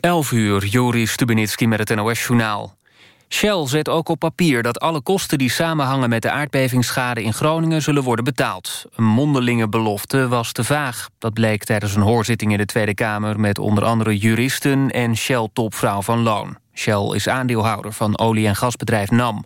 11 uur, Joris Stubenitski met het NOS-journaal. Shell zet ook op papier dat alle kosten die samenhangen... met de aardbevingsschade in Groningen zullen worden betaald. Een mondelinge belofte was te vaag. Dat bleek tijdens een hoorzitting in de Tweede Kamer... met onder andere juristen en Shell-topvrouw van Loon. Shell is aandeelhouder van olie- en gasbedrijf NAM.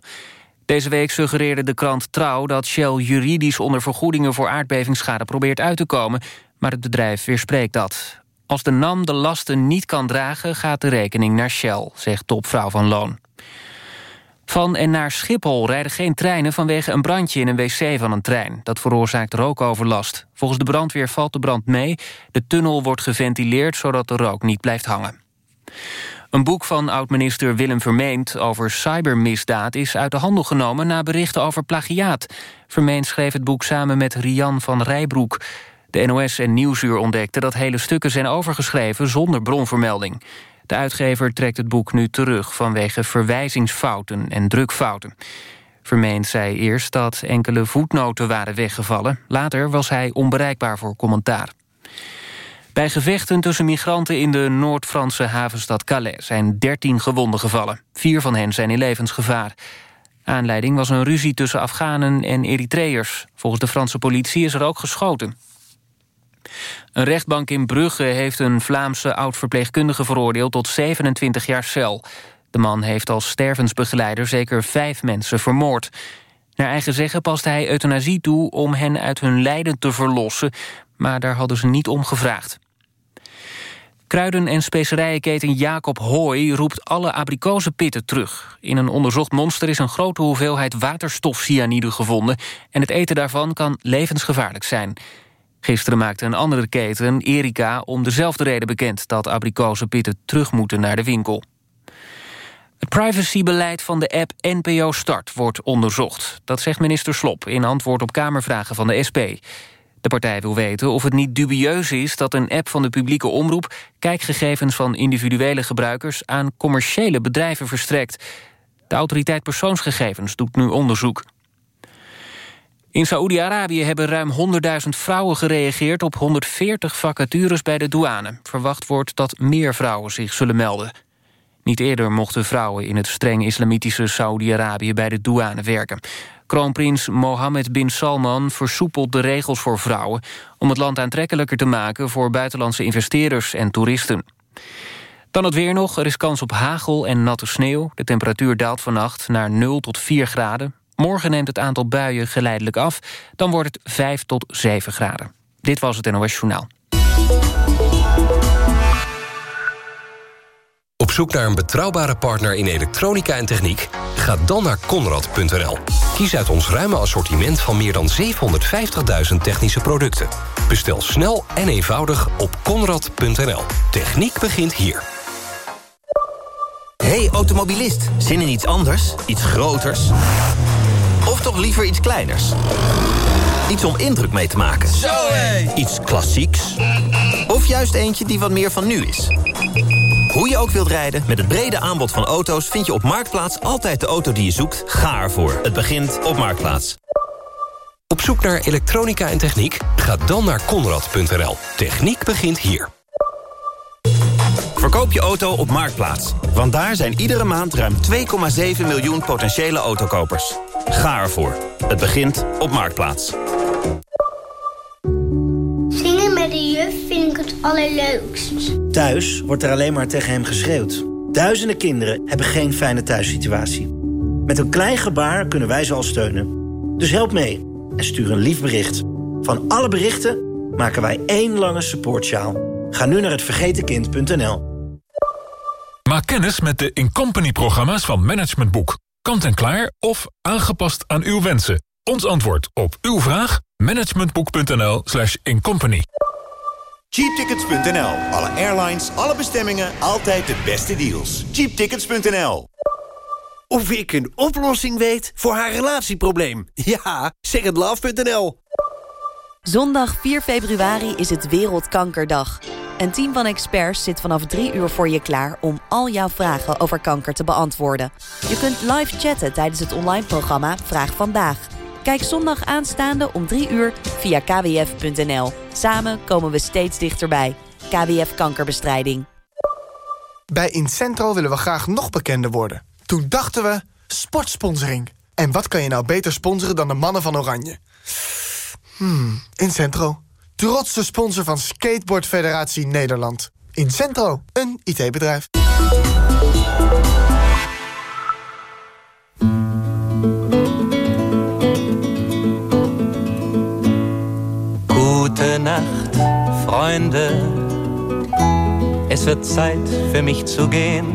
Deze week suggereerde de krant Trouw dat Shell juridisch onder vergoedingen voor aardbevingsschade probeert uit te komen, maar het bedrijf weerspreekt dat. Als de NAM de lasten niet kan dragen, gaat de rekening naar Shell, zegt topvrouw van Loon. Van en naar Schiphol rijden geen treinen vanwege een brandje in een wc van een trein. Dat veroorzaakt rookoverlast. Volgens de brandweer valt de brand mee. De tunnel wordt geventileerd zodat de rook niet blijft hangen. Een boek van oud-minister Willem Vermeend over cybermisdaad... is uit de handel genomen na berichten over plagiaat. Vermeend schreef het boek samen met Rian van Rijbroek. De NOS en Nieuwsuur ontdekten dat hele stukken zijn overgeschreven... zonder bronvermelding. De uitgever trekt het boek nu terug vanwege verwijzingsfouten en drukfouten. Vermeend zei eerst dat enkele voetnoten waren weggevallen. Later was hij onbereikbaar voor commentaar. Bij gevechten tussen migranten in de Noord-Franse havenstad Calais... zijn 13 gewonden gevallen. Vier van hen zijn in levensgevaar. Aanleiding was een ruzie tussen Afghanen en Eritreërs. Volgens de Franse politie is er ook geschoten. Een rechtbank in Brugge heeft een Vlaamse oud-verpleegkundige veroordeeld... tot 27 jaar cel. De man heeft als stervensbegeleider zeker vijf mensen vermoord. Naar eigen zeggen past hij euthanasie toe om hen uit hun lijden te verlossen... maar daar hadden ze niet om gevraagd. Kruiden- en specerijenketen Jacob Hooy roept alle abrikozenpitten terug. In een onderzocht monster is een grote hoeveelheid waterstofcyanide gevonden... en het eten daarvan kan levensgevaarlijk zijn. Gisteren maakte een andere keten, Erika, om dezelfde reden bekend... dat abrikozenpitten terug moeten naar de winkel. Het privacybeleid van de app NPO Start wordt onderzocht. Dat zegt minister Slop in antwoord op Kamervragen van de SP. De partij wil weten of het niet dubieus is dat een app van de publieke omroep... kijkgegevens van individuele gebruikers aan commerciële bedrijven verstrekt. De autoriteit persoonsgegevens doet nu onderzoek. In Saoedi-Arabië hebben ruim 100.000 vrouwen gereageerd... op 140 vacatures bij de douane. Verwacht wordt dat meer vrouwen zich zullen melden. Niet eerder mochten vrouwen in het streng islamitische Saoedi-Arabië... bij de douane werken. Kroonprins Mohammed bin Salman versoepelt de regels voor vrouwen... om het land aantrekkelijker te maken voor buitenlandse investeerders en toeristen. Dan het weer nog. Er is kans op hagel en natte sneeuw. De temperatuur daalt vannacht naar 0 tot 4 graden. Morgen neemt het aantal buien geleidelijk af. Dan wordt het 5 tot 7 graden. Dit was het NOS Journaal. Op zoek naar een betrouwbare partner in elektronica en techniek? Ga dan naar Conrad.nl. Kies uit ons ruime assortiment van meer dan 750.000 technische producten. Bestel snel en eenvoudig op Conrad.nl. Techniek begint hier. Hey automobilist, zin in iets anders? Iets groters? Of toch liever iets kleiners? Iets om indruk mee te maken. Zo hé! Iets klassieks? Of juist eentje die wat meer van nu is? Hoe je ook wilt rijden, met het brede aanbod van auto's... vind je op Marktplaats altijd de auto die je zoekt. Ga ervoor. Het begint op Marktplaats. Op zoek naar elektronica en techniek? Ga dan naar Conrad.nl. Techniek begint hier. Verkoop je auto op Marktplaats. Want daar zijn iedere maand ruim 2,7 miljoen potentiële autokopers. Ga ervoor. Het begint op Marktplaats. Zingen met de juf vind ik het allerleukst. Thuis wordt er alleen maar tegen hem geschreeuwd. Duizenden kinderen hebben geen fijne thuissituatie. Met een klein gebaar kunnen wij ze al steunen. Dus help mee en stuur een lief bericht. Van alle berichten maken wij één lange supportsjaal. Ga nu naar hetvergetenkind.nl. Maak kennis met de Incompany-programma's van Management Boek. Kant en klaar of aangepast aan uw wensen. Ons antwoord op uw vraag? managementboek.nl slash incompany. Cheaptickets.nl. Alle airlines, alle bestemmingen, altijd de beste deals. Cheaptickets.nl. Of ik een oplossing weet voor haar relatieprobleem. Ja, secondlove.nl. Zondag 4 februari is het Wereldkankerdag. Een team van experts zit vanaf drie uur voor je klaar... om al jouw vragen over kanker te beantwoorden. Je kunt live chatten tijdens het online programma Vraag Vandaag. Kijk zondag aanstaande om drie uur via kwf.nl. Samen komen we steeds dichterbij. KWF Kankerbestrijding. Bij Incentro willen we graag nog bekender worden. Toen dachten we, sportsponsoring. En wat kan je nou beter sponsoren dan de mannen van Oranje? Hmm, Incentro. Trotse sponsor van Skateboard Federatie Nederland. Incentro, een IT-bedrijf. Gute Nacht, Freunde. Es wird Zeit für mich zu gehen.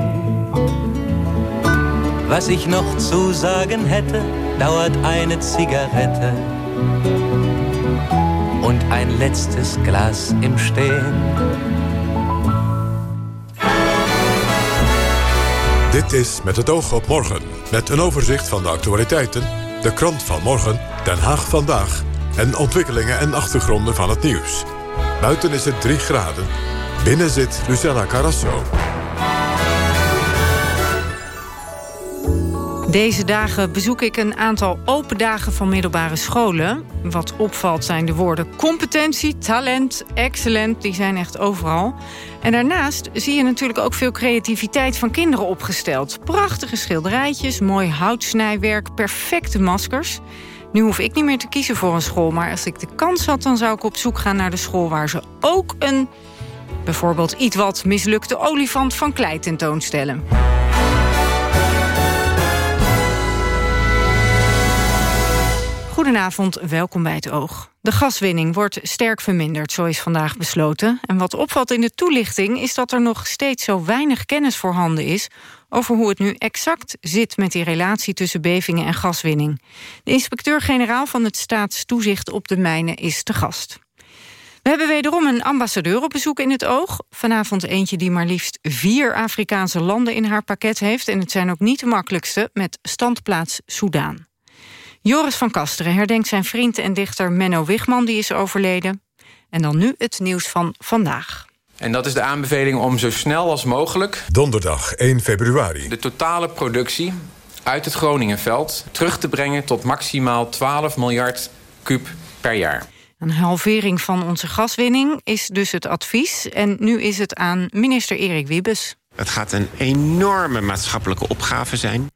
Was ich noch zu sagen hätte, dauert eine Zigarette und ein letztes Glas im Stehen. Dit is Met het oog op morgen. Met een overzicht van de actualiteiten, de krant van morgen, Den Haag vandaag... en ontwikkelingen en achtergronden van het nieuws. Buiten is het 3 graden. Binnen zit Luciana Carrasso. Deze dagen bezoek ik een aantal open dagen van middelbare scholen. Wat opvalt zijn de woorden competentie, talent, excellent. Die zijn echt overal. En daarnaast zie je natuurlijk ook veel creativiteit van kinderen opgesteld. Prachtige schilderijtjes, mooi houtsnijwerk, perfecte maskers. Nu hoef ik niet meer te kiezen voor een school... maar als ik de kans had, dan zou ik op zoek gaan naar de school... waar ze ook een, bijvoorbeeld iets wat mislukte olifant van klei tentoonstellen. Goedenavond, welkom bij het Oog. De gaswinning wordt sterk verminderd, zo is vandaag besloten. En wat opvalt in de toelichting is dat er nog steeds zo weinig kennis voorhanden is... over hoe het nu exact zit met die relatie tussen bevingen en gaswinning. De inspecteur-generaal van het Staatstoezicht op de mijnen is te gast. We hebben wederom een ambassadeur op bezoek in het oog. Vanavond eentje die maar liefst vier Afrikaanse landen in haar pakket heeft... en het zijn ook niet de makkelijkste, met standplaats Soudaan. Joris van Kasteren herdenkt zijn vriend en dichter Menno Wigman... die is overleden. En dan nu het nieuws van vandaag. En dat is de aanbeveling om zo snel als mogelijk... Donderdag 1 februari. de totale productie uit het Groningenveld... terug te brengen tot maximaal 12 miljard kub per jaar. Een halvering van onze gaswinning is dus het advies. En nu is het aan minister Erik Wiebes. Het gaat een enorme maatschappelijke opgave zijn.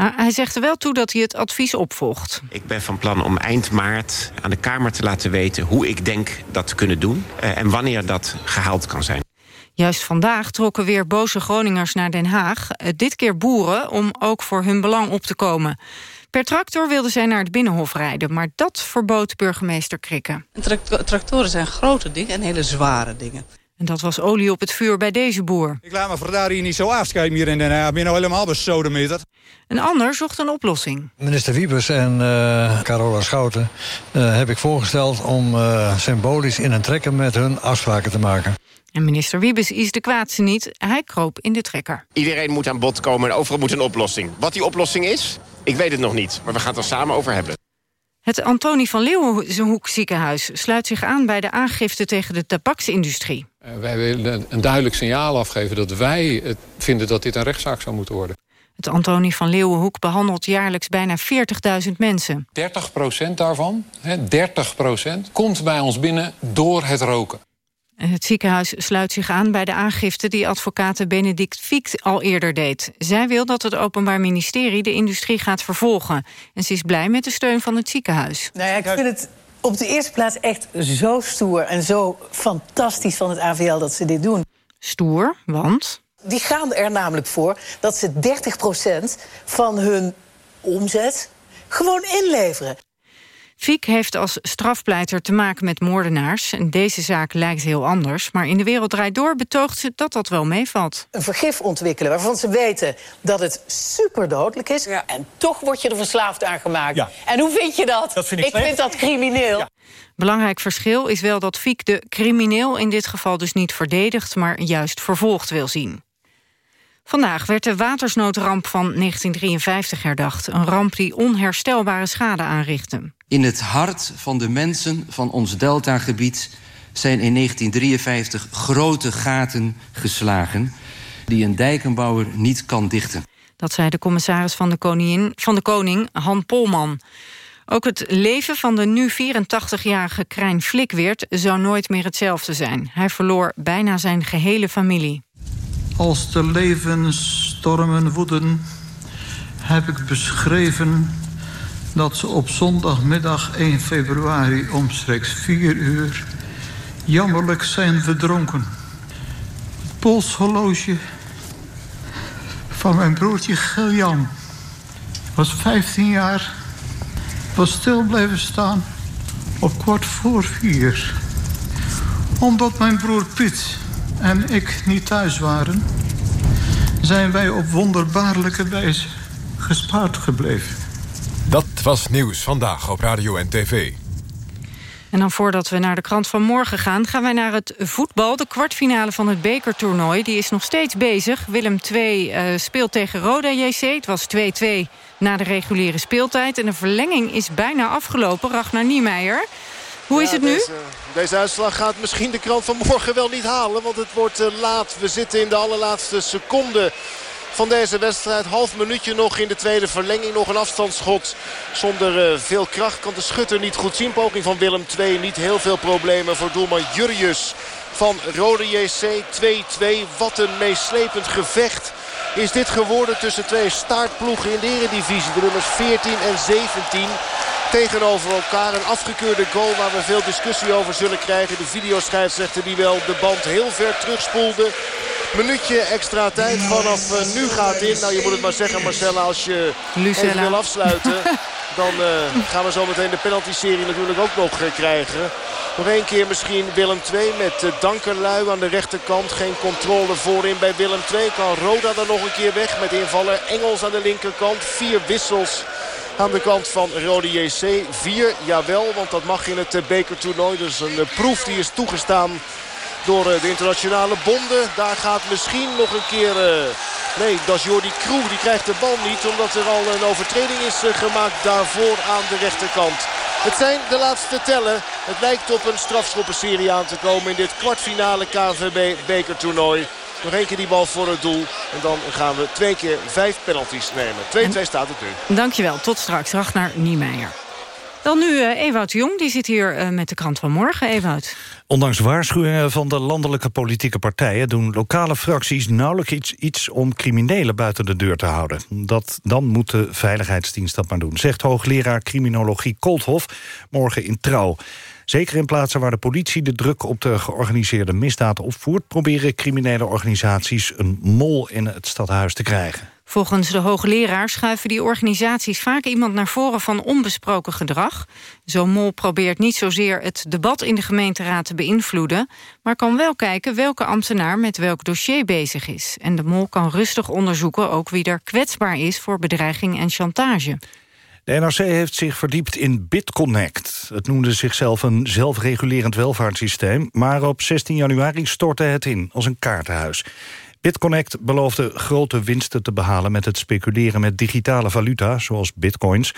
Maar hij zegt er wel toe dat hij het advies opvolgt. Ik ben van plan om eind maart aan de Kamer te laten weten... hoe ik denk dat te kunnen doen eh, en wanneer dat gehaald kan zijn. Juist vandaag trokken weer boze Groningers naar Den Haag. Eh, dit keer boeren, om ook voor hun belang op te komen. Per tractor wilden zij naar het Binnenhof rijden... maar dat verbood burgemeester Krikke. Tractoren zijn grote dingen en hele zware dingen. En dat was olie op het vuur bij deze boer. Ik laat me voor daar hier niet zo afschrijven hier in Den Haag. Ik ben nou helemaal besodemieterd. Een ander zocht een oplossing. Minister Wiebes en uh, Carola Schouten uh, heb ik voorgesteld... om uh, symbolisch in een trekker met hun afspraken te maken. En minister Wiebes is de kwaadste niet. Hij kroop in de trekker. Iedereen moet aan bod komen en overal moet een oplossing. Wat die oplossing is, ik weet het nog niet. Maar we gaan het er samen over hebben. Het Antonie van Leeuwenhoek ziekenhuis sluit zich aan bij de aangifte tegen de tabaksindustrie. Uh, wij willen een duidelijk signaal afgeven dat wij het vinden dat dit een rechtszaak zou moeten worden. Het Antonie van Leeuwenhoek behandelt jaarlijks bijna 40.000 mensen. 30% daarvan, hè, 30% komt bij ons binnen door het roken. Het ziekenhuis sluit zich aan bij de aangifte die advocaat Benedict Fiekt al eerder deed. Zij wil dat het Openbaar Ministerie de industrie gaat vervolgen. En ze is blij met de steun van het ziekenhuis. Nou ja, ik vind het op de eerste plaats echt zo stoer en zo fantastisch van het AVL dat ze dit doen. Stoer, want? Die gaan er namelijk voor dat ze 30% van hun omzet gewoon inleveren. Fiek heeft als strafpleiter te maken met moordenaars. En deze zaak lijkt heel anders. Maar in de wereld draait door betoogt ze dat dat wel meevalt. Een vergif ontwikkelen waarvan ze weten dat het superdodelijk is. Ja. En toch word je er verslaafd aan gemaakt. Ja. En hoe vind je dat? dat vind ik, ik vind dat crimineel. Ja. Belangrijk verschil is wel dat Fiek de crimineel in dit geval dus niet verdedigt... maar juist vervolgd wil zien. Vandaag werd de watersnoodramp van 1953 herdacht. Een ramp die onherstelbare schade aanrichtte. In het hart van de mensen van ons deltagebied zijn in 1953 grote gaten geslagen... die een dijkenbouwer niet kan dichten. Dat zei de commissaris van de, koningin, van de koning, Han Polman. Ook het leven van de nu 84-jarige Krijn Flikweert... zou nooit meer hetzelfde zijn. Hij verloor bijna zijn gehele familie. Als de levensstormen woeden, heb ik beschreven dat ze op zondagmiddag 1 februari omstreeks 4 uur jammerlijk zijn verdronken. Het polshorloge van mijn broertje Giljan was 15 jaar, was stil blijven staan op kwart voor vier. Omdat mijn broer Piet en ik niet thuis waren, zijn wij op wonderbaarlijke wijze gespaard gebleven. Dat was nieuws vandaag op Radio en TV. En dan voordat we naar de krant van morgen gaan... gaan wij naar het voetbal. De kwartfinale van het bekertoernooi die is nog steeds bezig. Willem II uh, speelt tegen Roda JC. Het was 2-2 na de reguliere speeltijd. En de verlenging is bijna afgelopen. Ragnar Niemeyer. Hoe is het nu? Deze, deze, uitslag gaat misschien de krant van morgen wel niet halen. Want het wordt uh, laat. We zitten in de allerlaatste seconde van deze wedstrijd. Half minuutje nog in de tweede verlenging. Nog een afstandsschot zonder uh, veel kracht. Kan de schutter niet goed zien. Poging van Willem II. Niet heel veel problemen voor doelman Jurrius van Rode JC. 2-2. Wat een meeslepend gevecht is dit geworden tussen twee startploegen in de eredivisie. De nummers 14 en 17 tegenover elkaar. Een afgekeurde goal waar we veel discussie over zullen krijgen. De videoscheidsrechter die wel de band heel ver terugspoelde. Minuutje extra tijd vanaf uh, nu gaat in. Nou, je moet het maar zeggen, Marcella, als je Lucella. even wil afsluiten... dan uh, gaan we zo meteen de penalty-serie natuurlijk ook nog uh, krijgen. Nog één keer misschien Willem II met uh, Dankerlui aan de rechterkant. Geen controle voorin bij Willem II. Kan Roda dan nog een keer weg met invaller Engels aan de linkerkant. Vier wissels aan de kant van Rode JC. Vier, jawel, want dat mag in het bekertoernooi. Dus een proef die is toegestaan door de internationale bonden. Daar gaat misschien nog een keer... Nee, dat is Jordi Kroeg. Die krijgt de bal niet omdat er al een overtreding is gemaakt daarvoor aan de rechterkant. Het zijn de laatste tellen. Het lijkt op een strafschoppenserie aan te komen in dit kwartfinale KNVB bekertoernooi. Nog één keer die bal voor het doel. En dan gaan we twee keer vijf penalties nemen. 2-2 staat het nu. Dankjewel. Tot straks. Ragnar Niemeyer. Dan nu uh, Ewout Jong, die zit hier uh, met de krant van morgen. Ewout. Ondanks waarschuwingen van de landelijke politieke partijen... doen lokale fracties nauwelijks iets, iets om criminelen buiten de deur te houden. Dat, dan moet de Veiligheidsdienst dat maar doen, zegt hoogleraar criminologie Kolthof morgen in Trouw. Zeker in plaatsen waar de politie de druk op de georganiseerde misdaad opvoert... proberen criminele organisaties een mol in het stadhuis te krijgen. Volgens de hoogleraar schuiven die organisaties vaak iemand naar voren van onbesproken gedrag. Zo'n mol probeert niet zozeer het debat in de gemeenteraad te beïnvloeden... maar kan wel kijken welke ambtenaar met welk dossier bezig is. En de mol kan rustig onderzoeken ook wie er kwetsbaar is voor bedreiging en chantage. De NRC heeft zich verdiept in BitConnect. Het noemde zichzelf een zelfregulerend welvaartssysteem... maar op 16 januari stortte het in als een kaartenhuis. BitConnect beloofde grote winsten te behalen... met het speculeren met digitale valuta, zoals bitcoins.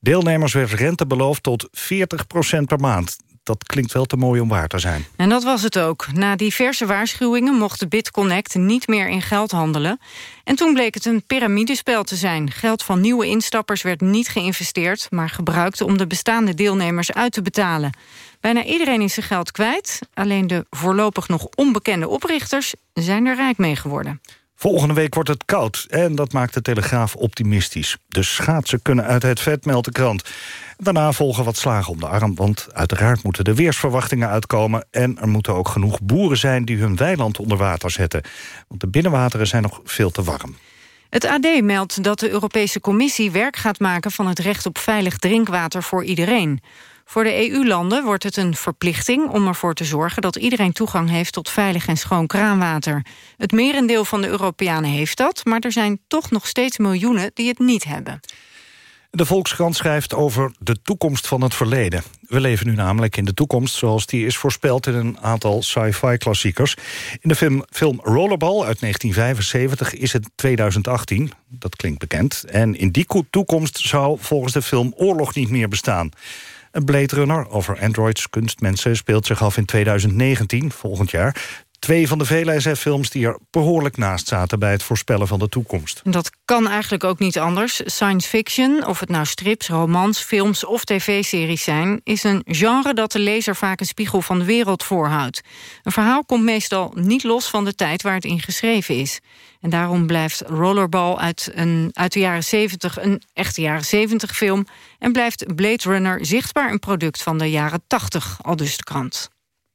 Deelnemers werd rente beloofd tot 40% per maand. Dat klinkt wel te mooi om waar te zijn. En dat was het ook. Na diverse waarschuwingen mocht BitConnect niet meer in geld handelen. En toen bleek het een piramidespel te zijn. Geld van nieuwe instappers werd niet geïnvesteerd... maar gebruikt om de bestaande deelnemers uit te betalen. Bijna iedereen is zijn geld kwijt. Alleen de voorlopig nog onbekende oprichters zijn er rijk mee geworden. Volgende week wordt het koud en dat maakt de Telegraaf optimistisch. De schaatsen kunnen uit het vet, meldt de krant. Daarna volgen wat slagen om de arm, want uiteraard moeten de weersverwachtingen uitkomen... en er moeten ook genoeg boeren zijn die hun weiland onder water zetten. Want de binnenwateren zijn nog veel te warm. Het AD meldt dat de Europese Commissie werk gaat maken... van het recht op veilig drinkwater voor iedereen. Voor de EU-landen wordt het een verplichting om ervoor te zorgen... dat iedereen toegang heeft tot veilig en schoon kraanwater. Het merendeel van de Europeanen heeft dat... maar er zijn toch nog steeds miljoenen die het niet hebben. De Volkskrant schrijft over de toekomst van het verleden. We leven nu namelijk in de toekomst zoals die is voorspeld... in een aantal sci-fi klassiekers. In de film, film Rollerball uit 1975 is het 2018. Dat klinkt bekend. En in die toekomst zou volgens de film oorlog niet meer bestaan. Blade Runner over androids, kunstmensen... speelt zich af in 2019, volgend jaar. Twee van de vele SF-films die er behoorlijk naast zaten... bij het voorspellen van de toekomst. Dat kan eigenlijk ook niet anders. Science fiction, of het nou strips, romans, films of tv-series zijn... is een genre dat de lezer vaak een spiegel van de wereld voorhoudt. Een verhaal komt meestal niet los van de tijd waar het in geschreven is. En daarom blijft Rollerball uit, een, uit de jaren 70 een echte jaren 70 film... en blijft Blade Runner zichtbaar een product van de jaren 80, al dus de krant.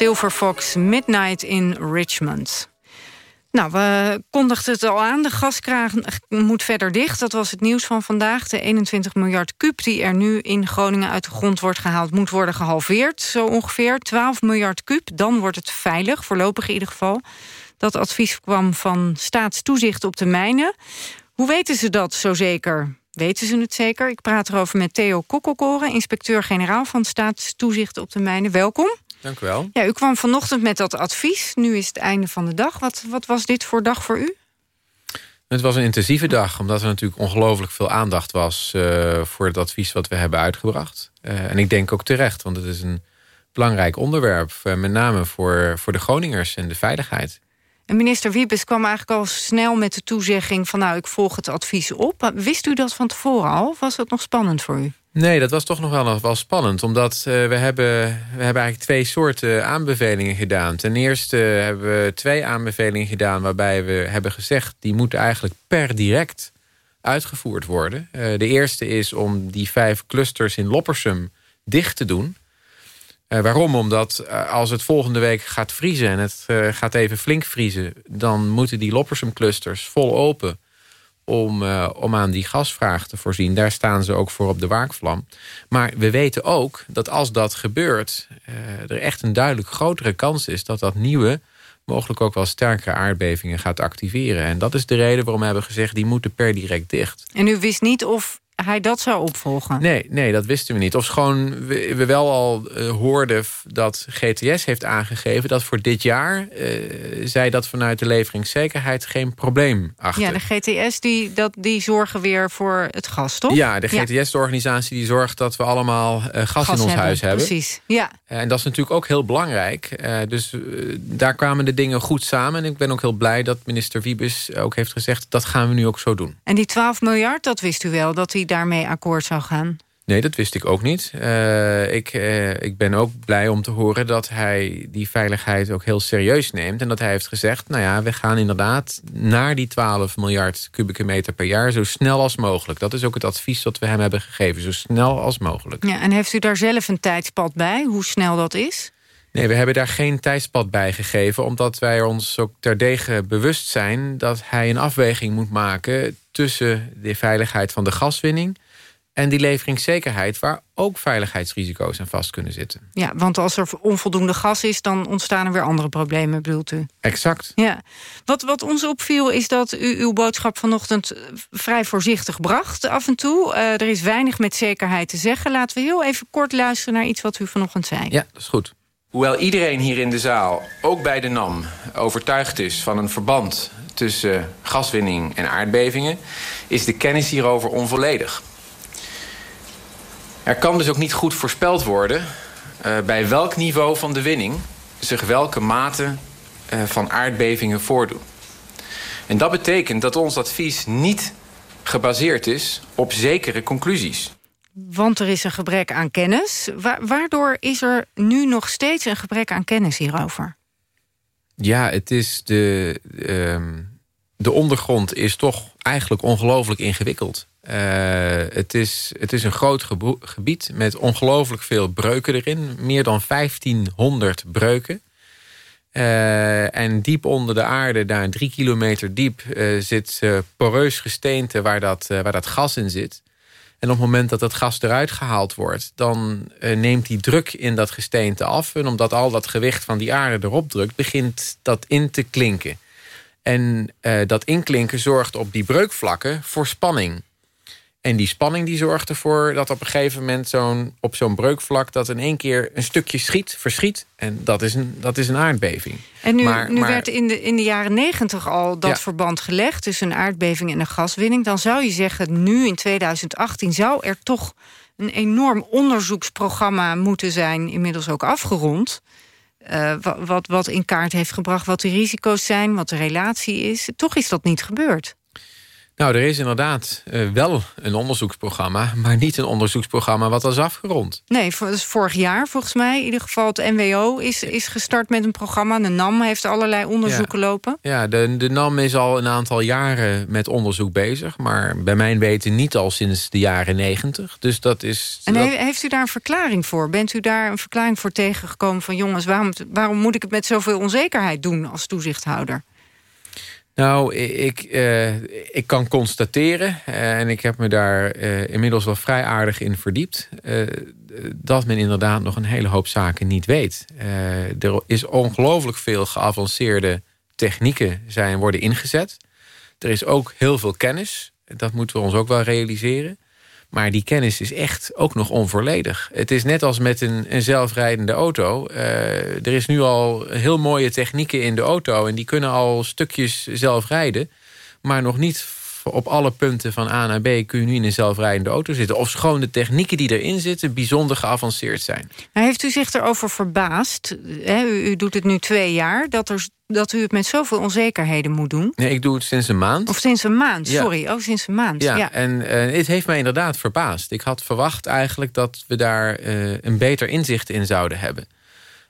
Silver Fox, Midnight in Richmond. Nou, we kondigden het al aan. De gaskraan moet verder dicht. Dat was het nieuws van vandaag. De 21 miljard kuub die er nu in Groningen uit de grond wordt gehaald... moet worden gehalveerd, zo ongeveer. 12 miljard kuub, dan wordt het veilig, voorlopig in ieder geval. Dat advies kwam van staatstoezicht op de mijnen. Hoe weten ze dat zo zeker? Weten ze het zeker? Ik praat erover met Theo Kokkelkoren... inspecteur-generaal van Staatstoezicht op de mijnen. Welkom. Dank u wel. Ja, u kwam vanochtend met dat advies. Nu is het einde van de dag. Wat, wat was dit voor dag voor u? Het was een intensieve dag, omdat er natuurlijk ongelooflijk veel aandacht was... Uh, voor het advies wat we hebben uitgebracht. Uh, en ik denk ook terecht, want het is een belangrijk onderwerp. Uh, met name voor, voor de Groningers en de veiligheid. En minister Wiebes kwam eigenlijk al snel met de toezegging... van nou, ik volg het advies op. Wist u dat van tevoren al? Was dat nog spannend voor u? Nee, dat was toch nog wel, wel spannend. Omdat uh, we, hebben, we hebben eigenlijk twee soorten aanbevelingen gedaan. Ten eerste hebben we twee aanbevelingen gedaan... waarbij we hebben gezegd... die moeten eigenlijk per direct uitgevoerd worden. Uh, de eerste is om die vijf clusters in Loppersum dicht te doen... Uh, waarom? Omdat als het volgende week gaat vriezen... en het gaat even flink vriezen... dan moeten die Loppersum clusters vol open... Om, om aan die gasvraag te voorzien. Daar staan ze ook voor op de waakvlam. Maar we weten ook dat als dat gebeurt... er echt een duidelijk grotere kans is... dat dat nieuwe, mogelijk ook wel sterkere aardbevingen gaat activeren. En dat is de reden waarom we hebben gezegd... die moeten per direct dicht. En u wist niet of hij dat zou opvolgen? Nee, nee dat wisten we niet. Of gewoon we, we wel al uh, hoorden dat GTS heeft aangegeven... dat voor dit jaar uh, zij dat vanuit de leveringszekerheid geen probleem achter. Ja, de GTS die, dat, die zorgen weer voor het gas, toch? Ja, de GTS, ja. de organisatie die zorgt dat we allemaal uh, gas, gas, in ons hebben, huis hebben. Precies, ja. En dat is natuurlijk ook heel belangrijk. dus daar kwamen de dingen goed samen. En ik ben ook heel blij dat minister Wiebes ook heeft gezegd... dat gaan we nu ook zo doen. En die 12 miljard, dat wist u wel, dat die daarmee akkoord zou gaan? Nee, dat wist ik ook niet. Uh, ik, uh, ik ben ook blij om te horen dat hij die veiligheid ook heel serieus neemt. En dat hij heeft gezegd, nou ja, we gaan inderdaad naar die 12 miljard kubieke meter per jaar zo snel als mogelijk. Dat is ook het advies dat we hem hebben gegeven, zo snel als mogelijk. Ja, en heeft u daar zelf een tijdspad bij, hoe snel dat is? Nee, we hebben daar geen tijdspad bij gegeven... omdat wij ons ook terdege bewust zijn... dat hij een afweging moet maken tussen de veiligheid van de gaswinning... en die leveringszekerheid waar ook veiligheidsrisico's aan vast kunnen zitten. Ja, want als er onvoldoende gas is... dan ontstaan er weer andere problemen, bedoelt u? Exact. Ja. Wat, wat ons opviel is dat u uw boodschap vanochtend eh, vrij voorzichtig bracht af en toe. Uh, er is weinig met zekerheid te zeggen. Laten we heel even kort luisteren naar iets wat u vanochtend zei. Ja, dat is goed. Hoewel iedereen hier in de zaal, ook bij de NAM, overtuigd is van een verband tussen gaswinning en aardbevingen, is de kennis hierover onvolledig. Er kan dus ook niet goed voorspeld worden uh, bij welk niveau van de winning zich welke mate uh, van aardbevingen voordoen. En dat betekent dat ons advies niet gebaseerd is op zekere conclusies. Want er is een gebrek aan kennis. waardoor is er nu nog steeds een gebrek aan kennis hierover? Ja, het is de, uh, de ondergrond is toch eigenlijk ongelooflijk ingewikkeld. Uh, het, is, het is een groot gebied met ongelooflijk veel breuken erin. Meer dan 1500 breuken. Uh, en diep onder de aarde, daar drie kilometer diep... Uh, zit poreus gesteente waar dat, waar dat gas in zit. En op het moment dat dat gas eruit gehaald wordt... dan uh, neemt die druk in dat gesteente af. En omdat al dat gewicht van die aarde erop drukt... begint dat in te klinken. En uh, dat inklinken zorgt op die breukvlakken voor spanning. En die spanning die zorgt ervoor dat op een gegeven moment zo'n op zo'n breukvlak... dat in één keer een stukje schiet, verschiet. En dat is een, dat is een aardbeving. En nu, maar, nu maar, werd in de, in de jaren negentig al dat ja. verband gelegd... tussen een aardbeving en een gaswinning. Dan zou je zeggen, nu in 2018 zou er toch een enorm onderzoeksprogramma moeten zijn... inmiddels ook afgerond... Uh, wat, wat in kaart heeft gebracht wat de risico's zijn, wat de relatie is. Toch is dat niet gebeurd. Nou, er is inderdaad uh, wel een onderzoeksprogramma... maar niet een onderzoeksprogramma wat is afgerond. Nee, vorig jaar volgens mij. In ieder geval het NWO is, is gestart met een programma. De NAM heeft allerlei onderzoeken ja. lopen. Ja, de, de NAM is al een aantal jaren met onderzoek bezig... maar bij mijn weten niet al sinds de jaren negentig. Dus dat is... En dat... heeft u daar een verklaring voor? Bent u daar een verklaring voor tegengekomen van... jongens, waarom, waarom moet ik het met zoveel onzekerheid doen als toezichthouder? Nou, ik, uh, ik kan constateren, uh, en ik heb me daar uh, inmiddels wel vrij aardig in verdiept... dat men inderdaad nog een hele hoop zaken niet weet. er is ongelooflijk veel geavanceerde technieken zijn worden ingezet. Er is ook heel veel kennis, dat moeten we ons ook wel realiseren. Maar die kennis is echt ook nog onvolledig. Het is net als met een, een zelfrijdende auto. Uh, er is nu al heel mooie technieken in de auto... en die kunnen al stukjes zelf rijden... maar nog niet op alle punten van A naar B... kun je nu in een zelfrijdende auto zitten. Of schoon de technieken die erin zitten bijzonder geavanceerd zijn. Nou, heeft u zich erover verbaasd? He, u, u doet het nu twee jaar... dat er dat u het met zoveel onzekerheden moet doen? Nee, ik doe het sinds een maand. Of sinds een maand, sorry. Oh, sinds een maand. Ja, ja. en uh, het heeft mij inderdaad verbaasd. Ik had verwacht eigenlijk dat we daar uh, een beter inzicht in zouden hebben.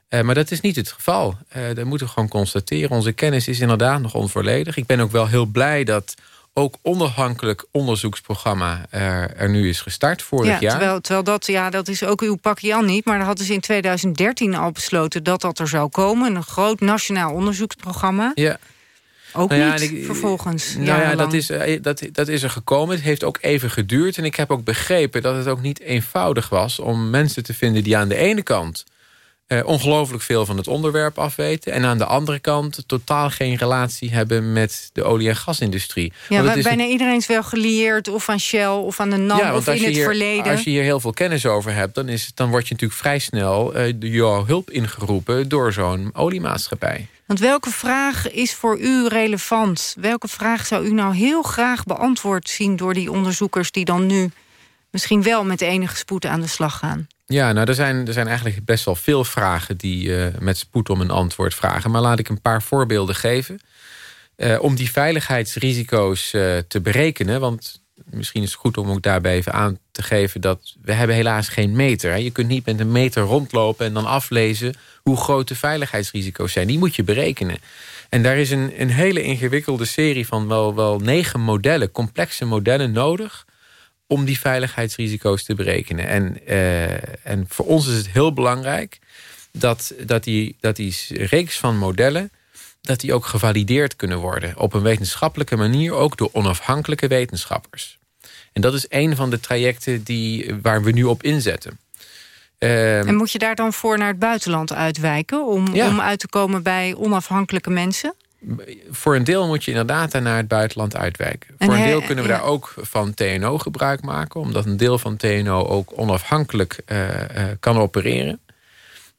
Uh, maar dat is niet het geval. dat moeten we gewoon constateren. Onze kennis is inderdaad nog onvolledig. Ik ben ook wel heel blij dat ook onafhankelijk onderzoeksprogramma er, er, nu is gestart vorig ja, jaar. Terwijl, terwijl dat, ja, dat is ook uw pakje al niet. Maar dan hadden ze in 2013 al besloten dat dat er zou komen. Een groot nationaal onderzoeksprogramma. Ja. Ook nou ja, niet ik, vervolgens. Nou ja, dat is, dat, dat is er gekomen. Het heeft ook even geduurd. En ik heb ook begrepen dat het ook niet eenvoudig was... om mensen te vinden die aan de ene kant uh, ongelooflijk veel van het onderwerp afweten... en aan de andere kant totaal geen relatie hebben met de olie- en gasindustrie. Ja, want bijna een... iedereen is wel gelieerd of aan Shell of aan de NAM ja, of in het hier, verleden. Als je hier heel veel kennis over hebt... dan, is, dan word je natuurlijk vrij snel uh, de jouw hulp ingeroepen... door zo'n oliemaatschappij. Want welke vraag is voor u relevant? Welke vraag zou u nou heel graag beantwoord zien... door die onderzoekers die dan nu misschien wel met enige spoed aan de slag gaan? Ja, nou, er zijn, er zijn eigenlijk best wel veel vragen... die uh, met spoed om een antwoord vragen. Maar laat ik een paar voorbeelden geven. Uh, om die veiligheidsrisico's uh, te berekenen... want misschien is het goed om ook daarbij even aan te geven... dat we hebben helaas geen meter. Hè. Je kunt niet met een meter rondlopen en dan aflezen... hoe groot de veiligheidsrisico's zijn. Die moet je berekenen. En daar is een, een hele ingewikkelde serie van wel, wel negen modellen... complexe modellen nodig om die veiligheidsrisico's te berekenen. En, uh, en voor ons is het heel belangrijk... dat, dat, die, dat die reeks van modellen dat die ook gevalideerd kunnen worden... op een wetenschappelijke manier, ook door onafhankelijke wetenschappers. En dat is een van de trajecten die, waar we nu op inzetten. Ehm, en moet je daar dan voor naar het buitenland uitwijken... om, om uit te komen bij onafhankelijke mensen? Voor een deel moet je inderdaad naar het buitenland uitwijken. voor een deel kunnen we daar ook van TNO gebruik maken... omdat een deel van TNO ook onafhankelijk uh, uh, kan opereren.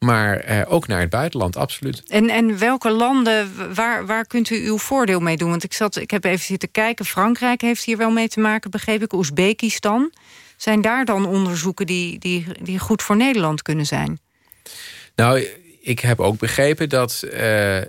Maar eh, ook naar het buitenland, absoluut. En, en welke landen, waar, waar kunt u uw voordeel mee doen? Want ik, zat, ik heb even zitten kijken. Frankrijk heeft hier wel mee te maken, begreep ik. Oezbekistan. Zijn daar dan onderzoeken die, die, die goed voor Nederland kunnen zijn? Nou, ik heb ook begrepen dat uh,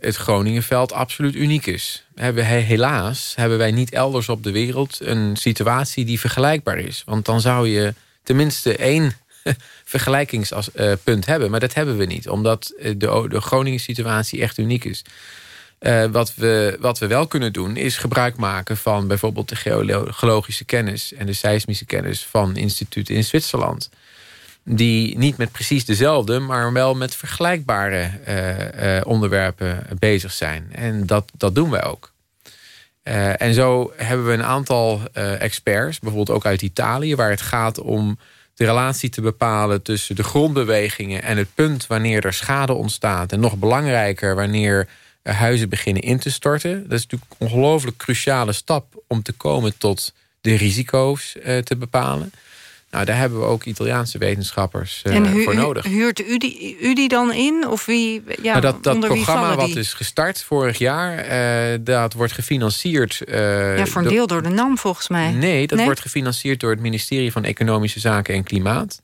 het Groningenveld absoluut uniek is. Hebben, helaas hebben wij niet elders op de wereld een situatie die vergelijkbaar is. Want dan zou je tenminste één vergelijkingspunt hebben. Maar dat hebben we niet, omdat de, de Groningen situatie echt uniek is. Wat, we, wat we wel kunnen doen is gebruik maken van bijvoorbeeld de geologische kennis... en de seismische kennis van instituten in Zwitserland. Die niet met precies dezelfde, maar wel met vergelijkbare uh, uh, onderwerpen bezig zijn. En dat, dat doen wij ook. en zo hebben we een aantal experts, bijvoorbeeld ook uit Italië... waar het gaat om de relatie te bepalen tussen de grondbewegingen... en het punt wanneer er schade ontstaat. En nog belangrijker, wanneer huizen beginnen in te storten. Dat is natuurlijk een ongelooflijk cruciale stap... om te komen tot de risico's te bepalen. Nou, daar hebben we ook Italiaanse wetenschappers uh, en voor nodig. Huurt u die, u die dan in? Of wie, ja, nou, dat dat programma wat die? is gestart vorig jaar... Uh, dat wordt gefinancierd... Uh, ja, voor een deel door de NAM volgens mij. Nee, dat wordt gefinancierd door het ministerie van Economische Zaken en Klimaat.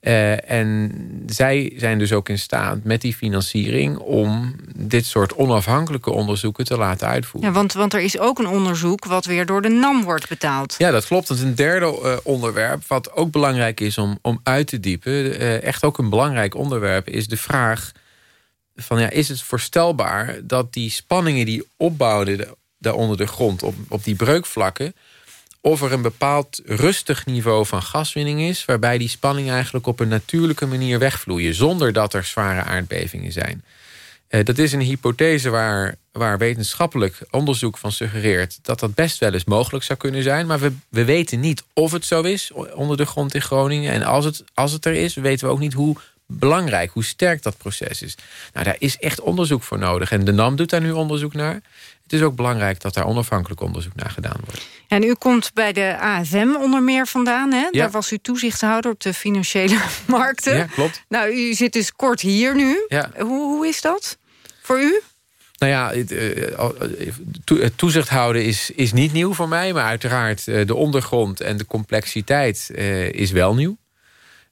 Uh, en zij zijn dus ook in staat met die financiering... om dit soort onafhankelijke onderzoeken te laten uitvoeren. Ja, want, want er is ook een onderzoek wat weer door de NAM wordt betaald. Ja, dat klopt. Dat is een derde uh, onderwerp wat ook belangrijk is om, om uit te diepen. Uh, echt ook een belangrijk onderwerp is de vraag... van ja, is het voorstelbaar dat die spanningen die opbouwden... daar onder de grond, op, op die breukvlakken of er een bepaald rustig niveau van gaswinning is... waarbij die spanningen eigenlijk op een natuurlijke manier wegvloeien... zonder dat er zware aardbevingen zijn. Uh, dat is een hypothese waar, waar wetenschappelijk onderzoek van suggereert... dat dat best wel eens mogelijk zou kunnen zijn. Maar we, we weten niet of het zo is onder de grond in Groningen. En als het, als het er is, weten we ook niet hoe belangrijk, hoe sterk dat proces is. Nou, daar is echt onderzoek voor nodig. En de NAM doet daar nu onderzoek naar. Het is ook belangrijk dat daar onafhankelijk onderzoek naar gedaan wordt. En u komt bij de AFM onder meer vandaan. Hè? Ja. Daar was u toezichthouder op de financiële markten. Ja, klopt. Nou, u zit dus kort hier nu. Ja. Hoe, hoe is dat voor u? Nou ja, het toezicht houden is, is niet nieuw voor mij. Maar uiteraard de ondergrond en de complexiteit is wel nieuw.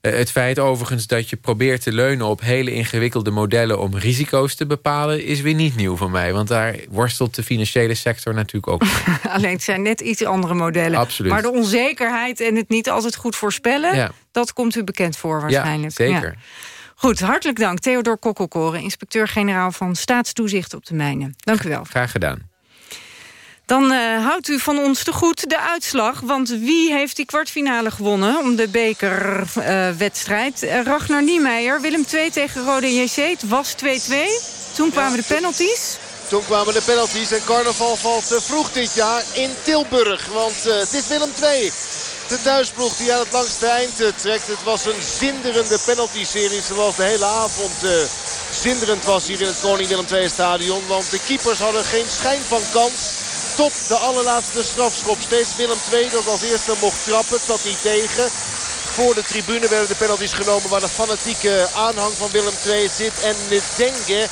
Eh, het feit overigens dat je probeert te leunen op hele ingewikkelde modellen... om risico's te bepalen, is weer niet nieuw voor mij. Want daar worstelt de financiële sector natuurlijk ook Alleen het zijn net iets andere modellen. Absoluut. Maar de onzekerheid en het niet altijd goed voorspellen... dat komt u bekend voor waarschijnlijk. Ja, zeker. Goed, hartelijk dank. Theodor Kokkelkoren, inspecteur-generaal van Staatstoezicht op de Mijnen. Dank u wel. Graag gedaan. Dan uh, houdt u van ons te goed de uitslag. Want wie heeft die kwartfinale gewonnen om de bekerwedstrijd? Uh, Ragnar Niemeyer, Willem 2 tegen Rode JC. Het was 2-2. Toen kwamen de penalties. Toen kwamen de penalties en carnaval valt vroeg dit jaar in Tilburg. Want uh, het is Willem 2. De thuisploeg die aan het langste eind trekt. Het was een zinderende penalty-serie zoals de hele avond zinderend was hier in het Koning Willem II stadion. Want de keepers hadden geen schijn van kans tot de allerlaatste strafschop. Steeds Willem II dat als eerste mocht trappen. Zat niet tegen. Voor de tribune werden de penalties genomen waar de fanatieke aanhang van Willem II zit. En Dengue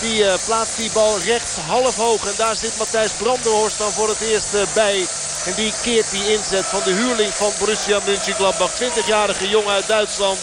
die uh, plaatst die bal rechts half hoog. En daar zit Matthijs Branderhorst dan voor het eerst uh, bij. En die keert die inzet van de huurling van Borussia Mönchengladbach. 20-jarige jongen uit Duitsland.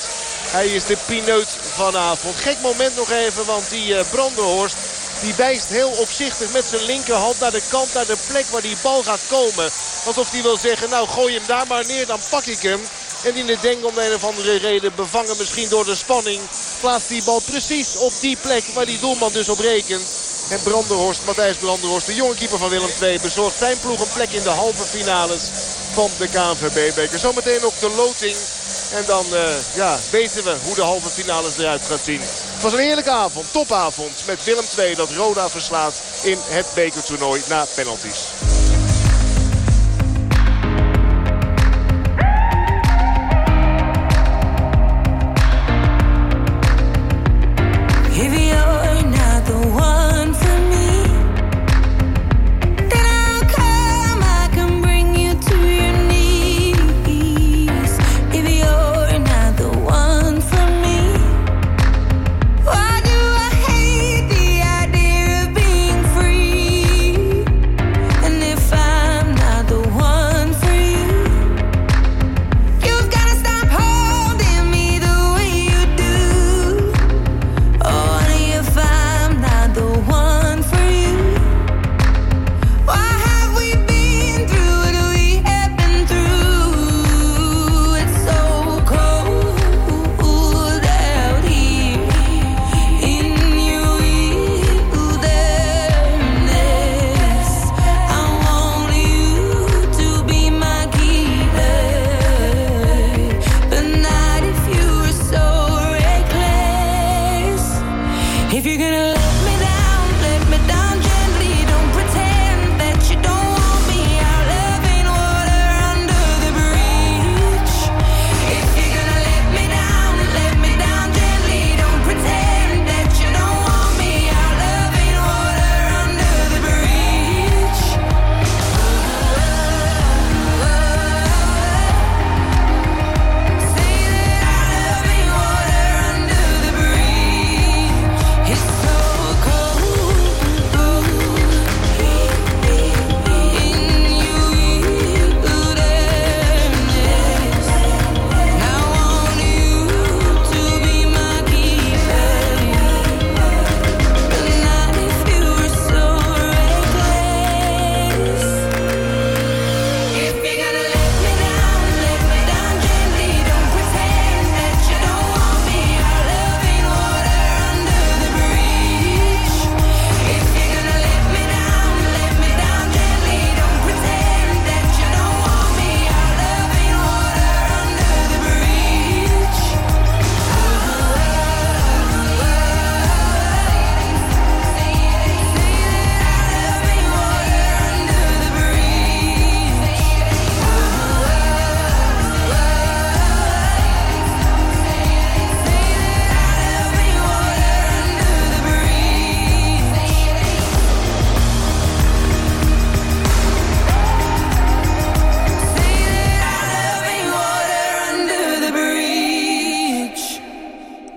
Hij is de pineut vanavond. Gek moment nog even, want die uh, Branderhorst die wijst heel opzichtig met zijn linkerhand naar de kant, naar de plek waar die bal gaat komen. Alsof hij wil zeggen, nou gooi hem daar maar neer, dan pak ik hem. En in de denk om de een of andere reden bevangen misschien door de spanning... plaatst die bal precies op die plek waar die doelman dus op rekent. En Branderhorst, Matthijs Branderhorst, de jonge keeper van Willem II... bezorgt zijn ploeg een plek in de halve finales van de KNVB-beker. Zometeen ook de loting. En dan uh, ja, weten we hoe de halve finales eruit gaat zien. Het was een heerlijke avond, topavond met Willem II dat Roda verslaat in het bekertoernooi na penalties.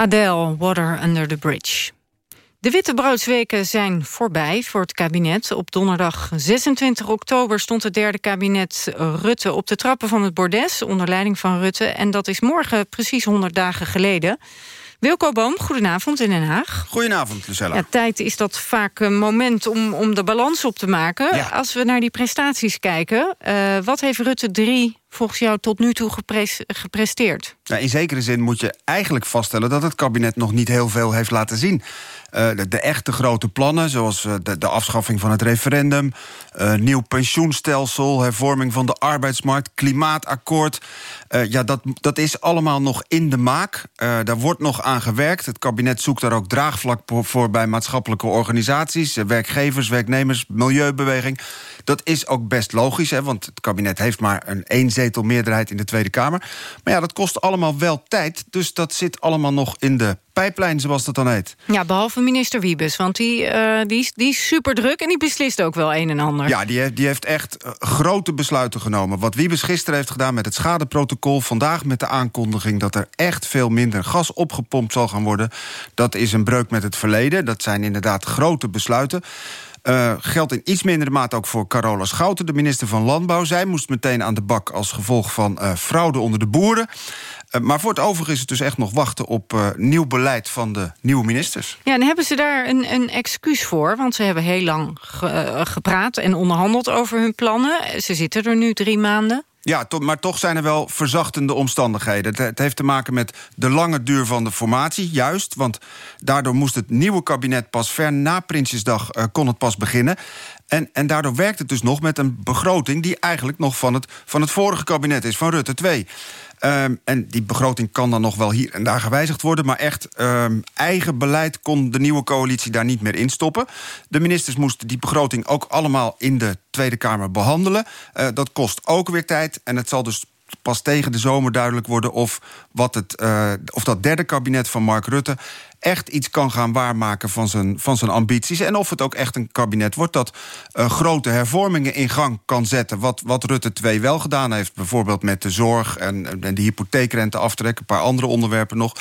Adele, Water Under the Bridge. De witte bruidsweken zijn voorbij voor het kabinet. Op donderdag 26 oktober stond het derde kabinet Rutte... op de trappen van het bordes onder leiding van Rutte. En dat is morgen precies 100 dagen geleden. Wilco Boom, goedenavond in Den Haag. Goedenavond, Lucella. Ja, tijd is dat vaak een moment om, om de balans op te maken. Als we naar die prestaties kijken... Uh, wat heeft Rutte 3 volgens jou tot nu toe gepresteerd? Nou, in zekere zin moet je eigenlijk vaststellen... dat het kabinet nog niet heel veel heeft laten zien. Uh, de, echte grote plannen, zoals uh, de, de, afschaffing van het referendum... Uh, nieuw pensioenstelsel, hervorming van de arbeidsmarkt... klimaatakkoord, ja, dat, dat is allemaal nog in de maak. daar wordt nog aan gewerkt. Het kabinet zoekt daar ook draagvlak voor bij maatschappelijke organisaties... werkgevers, werknemers, milieubeweging... Dat is ook best logisch, hè, want het kabinet heeft maar een eenzetelmeerderheid in de Tweede Kamer. Maar ja, dat kost allemaal wel tijd, dus dat zit allemaal nog in de pijplijn, zoals dat dan heet. Ja, behalve minister Wiebes, want die, uh, die, is, die is super druk en die beslist ook wel een en ander. Ja, die, die heeft echt uh, grote besluiten genomen. Wat Wiebes gisteren heeft gedaan met het schadeprotocol... vandaag met de aankondiging dat er echt veel minder gas opgepompt zal gaan worden... dat is een breuk met het verleden. Dat zijn inderdaad grote besluiten. Uh, geldt in iets mindere mate ook voor Carola Schouten, de minister van Landbouw. Zij moest meteen aan de bak als gevolg van uh, fraude onder de boeren. Uh, maar voor het overige is het dus echt nog wachten op nieuw beleid van de nieuwe ministers. Ja, en hebben ze daar een, een excuus voor? Want ze hebben heel lang ge, gepraat en onderhandeld over hun plannen. Ze zitten er nu drie maanden. Ja, maar toch zijn er wel verzachtende omstandigheden. Het, het, heeft te maken met de lange duur van de formatie, juist. Want daardoor moest het nieuwe kabinet pas ver na Prinsjesdag... Uh, kon het pas beginnen. En, en daardoor werkt het dus nog met een begroting... die eigenlijk nog van het, van het vorige kabinet is, van Rutte 2. Um, en die begroting kan dan nog wel hier en daar gewijzigd worden... maar echt um, eigen beleid kon de nieuwe coalitie daar niet meer in stoppen. De ministers moesten die begroting ook allemaal in de Tweede Kamer behandelen. Uh, dat kost ook weer tijd en het zal dus pas tegen de zomer duidelijk worden... of, wat het, uh, of dat derde kabinet van Mark Rutte echt iets kan gaan waarmaken van zijn, van zijn ambities. En of het ook echt een kabinet wordt dat uh, grote hervormingen in gang kan zetten. Wat, wat Rutte 2 wel gedaan heeft, bijvoorbeeld met de zorg en, en de hypotheekrente aftrekken, een paar andere onderwerpen nog.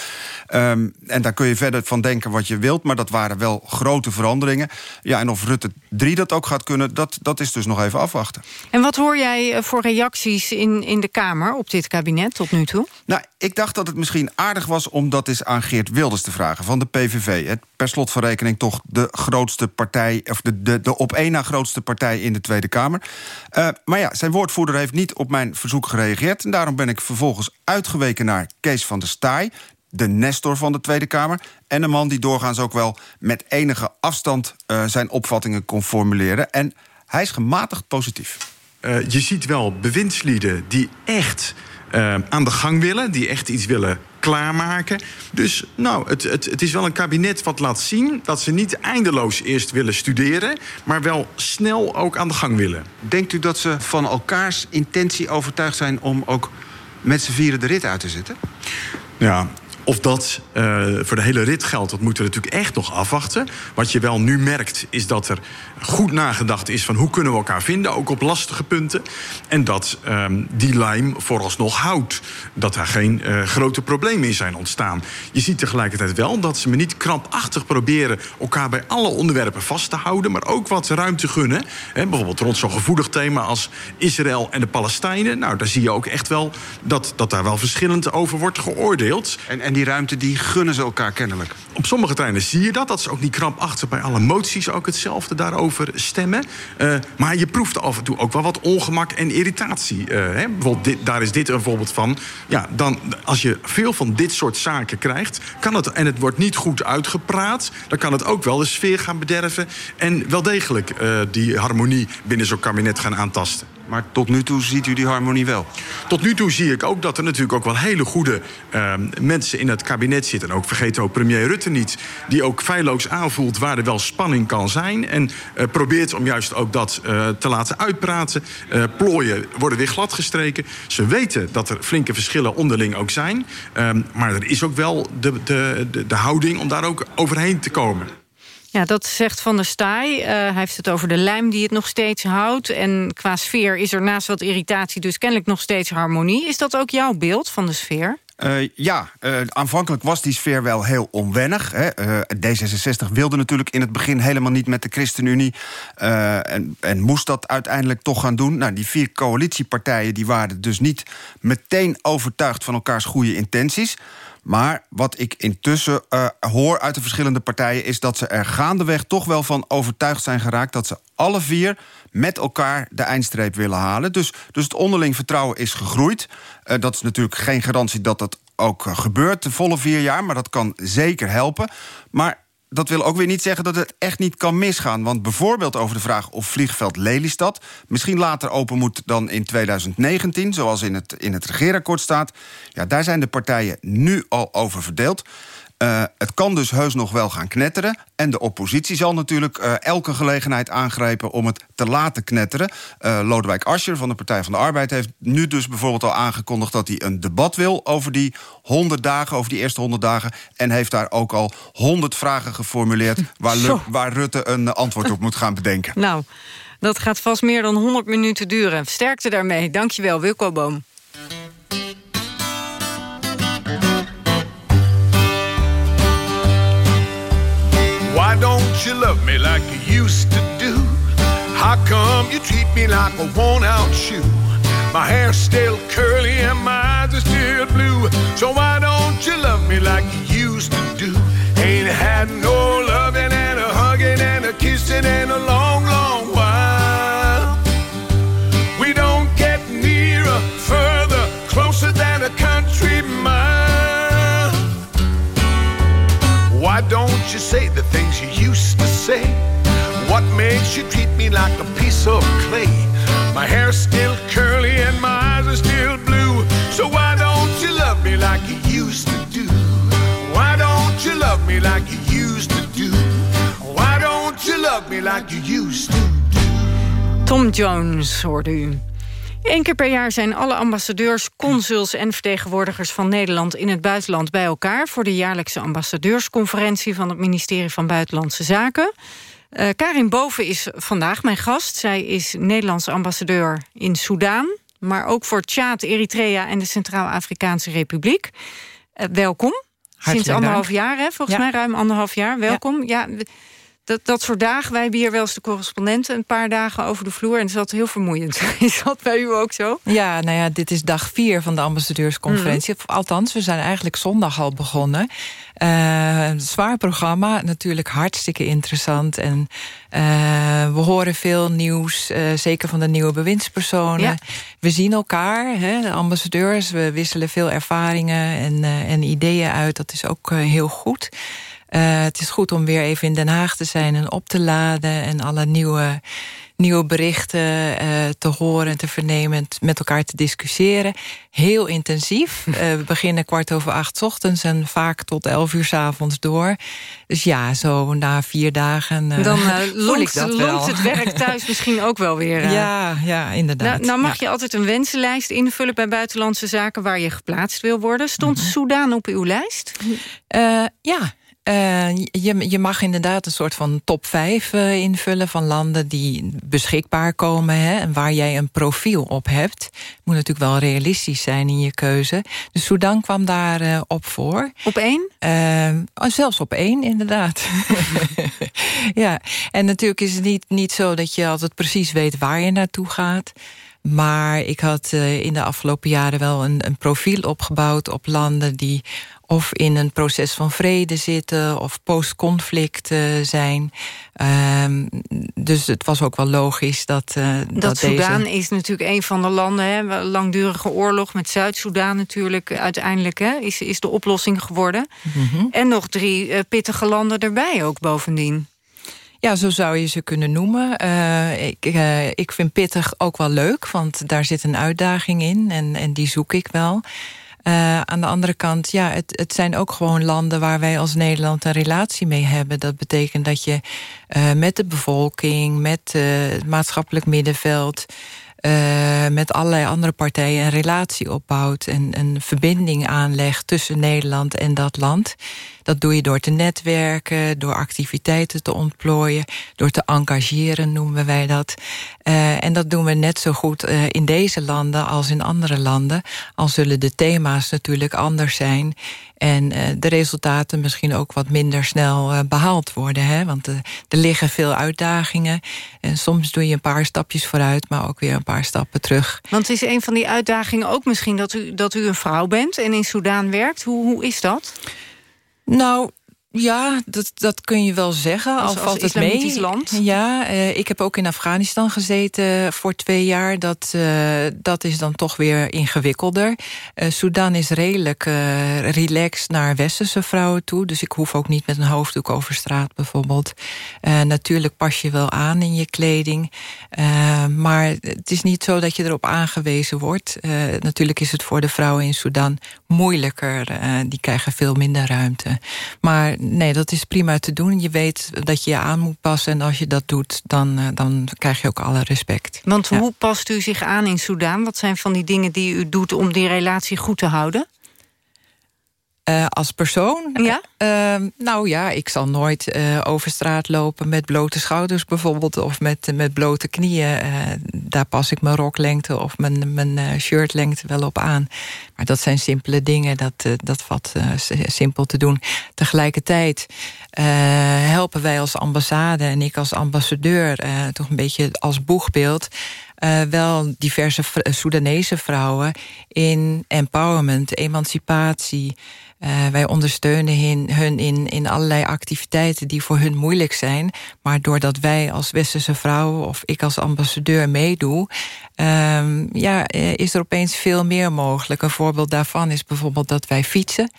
Um, en daar kun je verder van denken wat je wilt, maar dat waren wel grote veranderingen. Ja, en of Rutte 3 dat ook gaat kunnen, dat, dat is dus nog even afwachten. En wat hoor jij voor reacties in, in de Kamer op dit kabinet tot nu toe? Nou, ik dacht dat het misschien aardig was om dat eens aan Geert Wilders te vragen van de PVV. Het per slot van rekening toch de grootste partij... of de, de, de op één na grootste partij in de Tweede Kamer. Uh, maar ja, zijn woordvoerder heeft niet op mijn verzoek gereageerd... en daarom ben ik vervolgens uitgeweken naar Kees van der Staaij de nestor van de Tweede Kamer... en een man die doorgaans ook wel met enige afstand uh, zijn opvattingen kon formuleren. En hij is gematigd positief. Uh, je ziet wel bewindslieden die echt uh, aan de gang willen... die echt iets willen klaarmaken. Dus nou, het, het, het is wel een kabinet wat laat zien... dat ze niet eindeloos eerst willen studeren... maar wel snel ook aan de gang willen. Denkt u dat ze van elkaars intentie overtuigd zijn... om ook met z'n vieren de rit uit te zetten? Ja, of dat uh, voor de hele rit geldt, dat moeten we natuurlijk echt nog afwachten. Wat je wel nu merkt, is dat er goed nagedacht is van hoe kunnen we elkaar vinden, ook op lastige punten. En dat um, die lijm vooralsnog houdt. Dat daar geen uh, grote problemen in zijn ontstaan. Je ziet tegelijkertijd wel dat ze me niet krampachtig proberen elkaar bij alle onderwerpen vast te houden, maar ook wat ruimte gunnen. He, bijvoorbeeld rond zo'n gevoelig thema als Israël en de Palestijnen. Nou, daar zie je ook echt wel dat, dat daar wel verschillend over wordt geoordeeld. En die ruimte die gunnen ze elkaar kennelijk. Op sommige terreinen zie je dat. Dat ze ook niet krampachtig bij alle moties ook hetzelfde daarover stemmen. Uh, maar je proeft af en toe ook wel wat ongemak en irritatie. Uh, hè? Bijvoorbeeld dit, daar is dit een voorbeeld van. Ja, dan, als je veel van dit soort zaken krijgt... Kan het, en het wordt niet goed uitgepraat... dan kan het ook wel de sfeer gaan bederven... en wel degelijk uh, die harmonie binnen zo'n kabinet gaan aantasten. Maar tot nu toe ziet u die harmonie wel? Tot nu toe zie ik ook dat er natuurlijk ook wel hele goede uh, mensen in het kabinet zitten. En ook vergeet ook premier Rutte niet. Die ook feilloos aanvoelt waar er wel spanning kan zijn. En uh, probeert om juist ook dat uh, te laten uitpraten. Uh, plooien worden weer gladgestreken. Ze weten dat er flinke verschillen onderling ook zijn. Um, maar er is ook wel de, de, de, de houding om daar ook overheen te komen. Ja, dat zegt Van der Staaij. Uh, hij heeft het over de lijm die het nog steeds houdt. En qua sfeer is er naast wat irritatie dus kennelijk nog steeds harmonie. Is dat ook jouw beeld van de sfeer? Uh, ja, uh, aanvankelijk was die sfeer wel heel onwennig. Hè. Uh, D66 wilde natuurlijk in het begin helemaal niet met de ChristenUnie... En, en, moest dat uiteindelijk toch gaan doen. Nou, die vier coalitiepartijen die waren dus niet meteen overtuigd... van elkaars goede intenties... Maar wat ik intussen uh, hoor uit de verschillende partijen... is dat ze er gaandeweg toch wel van overtuigd zijn geraakt... dat ze alle vier met elkaar de eindstreep willen halen. Dus, dus het onderling vertrouwen is gegroeid. Uh, dat is natuurlijk geen garantie dat dat ook uh, gebeurt, de volle vier jaar... maar dat kan zeker helpen. Maar dat wil ook weer niet zeggen dat het echt niet kan misgaan. Want bijvoorbeeld over de vraag of vliegveld Lelystad... misschien later open moet dan in 2019, zoals in het, in het regeerakkoord staat... ja, daar zijn de partijen nu al over verdeeld. Uh, het kan dus heus nog wel gaan knetteren. En de oppositie zal natuurlijk uh, elke gelegenheid aangrijpen om het te laten knetteren. Uh, Lodewijk Asscher van de Partij van de Arbeid heeft nu dus bijvoorbeeld al aangekondigd dat hij een debat wil over die 100 dagen, over die eerste 100 dagen. En heeft daar ook al 100 vragen geformuleerd waar, Lu waar Rutte een antwoord op moet gaan bedenken. Nou, dat gaat vast meer dan 100 minuten duren. Sterkte daarmee. Dankjewel, Wilco Boom. Why don't you love me like you used to do? How come you treat me like a worn out shoe? My hair's still curly and my eyes are still blue. So why don't you say the things you used to say? What makes you treat me like a piece of clay? My hair's still curly and my eyes are still blue. So why don't you love me like you used to do? Why don't you love me like you used to do? Why don't you love me like you used to? do? Tom Jones hoorde u. Eén keer per jaar zijn alle ambassadeurs, consuls en vertegenwoordigers van Nederland in het buitenland bij elkaar voor de jaarlijkse ambassadeursconferentie van het ministerie van Buitenlandse Zaken. Uh, Karin Boven is vandaag mijn gast. Zij is Nederlandse ambassadeur in Soudaan, maar ook voor Tjaad, Eritrea en de Centraal-Afrikaanse Republiek. Uh, welkom. Sinds anderhalf dank. jaar, hè? volgens Ja. mij ruim anderhalf jaar. Welkom. Ja. Dat, dat soort dagen, wij hebben hier wel eens de correspondenten... een paar dagen over de vloer en het is altijd heel vermoeiend. Is dat bij u ook zo? Ja, nou ja, dit is dag vier van de ambassadeursconferentie. Mhm. Althans, we zijn eigenlijk zondag al begonnen. Eh, een zwaar programma, natuurlijk hartstikke interessant. En eh, we horen veel nieuws, eh, zeker van de nieuwe bewindspersonen. Ja. We zien elkaar, hè, de ambassadeurs. We wisselen veel ervaringen en, eh, en ideeën uit. Dat is ook eh, heel goed. Eh, het is goed om weer even in Den Haag te zijn en op te laden... en alle nieuwe, nieuwe berichten eh, te horen en te vernemen... en met elkaar te discussiëren. Heel intensief. Eh, we beginnen kwart over acht 's ochtends... en vaak tot elf uur 's avonds door. Dus ja, zo na vier dagen Dan voel ik longt, dat wel. longt het werk thuis misschien ook wel weer. Ja, ja, inderdaad. Nou, nou mag Ja. je altijd een wensenlijst invullen bij Buitenlandse Zaken... waar je geplaatst wil worden. Stond Mhm. Soudaan op uw lijst? Ja, Eh, je, je mag inderdaad een soort van top 5 eh, invullen van landen die beschikbaar komen hè, en waar jij een profiel op hebt. Moet natuurlijk wel realistisch zijn in je keuze. Dus Sudan kwam daar eh, op voor. Op één? oh, zelfs op één, inderdaad. ja, en natuurlijk is het niet, niet zo dat je altijd precies weet waar je naartoe gaat. Maar ik had in de afgelopen jaren wel een, een profiel opgebouwd op landen die of in een proces van vrede zitten of post-conflict eh, zijn. Ehm, dus het was ook wel logisch dat, eh, dat, Dat, Soudaan deze... is natuurlijk een van de landen... Hè, langdurige oorlog met Zuid-Soedan natuurlijk... uiteindelijk hè, is, is de oplossing geworden. Mhm. En nog drie eh, pittige landen erbij ook bovendien. Ja, zo zou je ze kunnen noemen. Eh, ik, eh, ik vind pittig ook wel leuk, want daar zit een uitdaging in en, en die zoek ik wel. Eh, aan de andere kant, ja, het, het zijn ook gewoon landen waar wij als Nederland een relatie mee hebben. Dat betekent dat je eh, met de bevolking, met eh, het maatschappelijk middenveld, met allerlei andere partijen een relatie opbouwt en een verbinding aanlegt tussen Nederland en dat land. Dat doe je door te netwerken, door activiteiten te ontplooien, door te engageren noemen wij dat. Eh, en dat doen we net zo goed eh, in deze landen als in andere landen. Al zullen de thema's natuurlijk anders zijn. En eh, de resultaten misschien ook wat minder snel eh, behaald worden. Hè? Want er liggen veel uitdagingen. En soms doe je een paar stapjes vooruit, maar ook weer een paar stappen terug. Want is een van die uitdagingen ook misschien dat u, dat u een vrouw bent... en in Soudaan werkt? Hoe, hoe is dat? Nou, ja, dat, dat kun je wel zeggen. Als- al als valt het mee. land? Ja, eh, ik heb ook in Afghanistan gezeten voor twee jaar. Dat, eh, dat is dan toch weer ingewikkelder. Sudan is redelijk relaxed naar westerse vrouwen toe. Dus ik hoef ook niet met een hoofddoek over straat bijvoorbeeld. Natuurlijk pas je wel aan in je kleding. Maar het is niet zo dat je erop aangewezen wordt. Natuurlijk is het voor de vrouwen in Sudan moeilijker. Die krijgen veel minder ruimte. Maar nee, dat is prima te doen. Je weet dat je je aan moet passen. En als je dat doet, dan, eh, dan krijg je ook alle respect. Want hoe past u zich aan in Soudaan? Wat zijn van die dingen die u doet om die relatie goed te houden? Eh, als persoon? Ja? Eh, nou ja, ik zal nooit eh, over straat lopen met blote schouders bijvoorbeeld... of met, met blote knieën. Eh, daar pas ik mijn roklengte of mijn, mijn shirtlengte wel op aan. Maar dat zijn simpele dingen, dat, dat valt simpel te doen. Tegelijkertijd helpen wij als ambassade en ik als ambassadeur... toch een beetje als boegbeeld uh, wel diverse Soedanese vrouwen in empowerment, emancipatie. Uh, wij ondersteunen hun, hun in, in allerlei activiteiten die voor hun moeilijk zijn. Maar doordat wij als westerse vrouwen of ik als ambassadeur meedoe... Uh, ja, is er opeens veel meer mogelijk. Een voorbeeld daarvan is bijvoorbeeld dat wij fietsen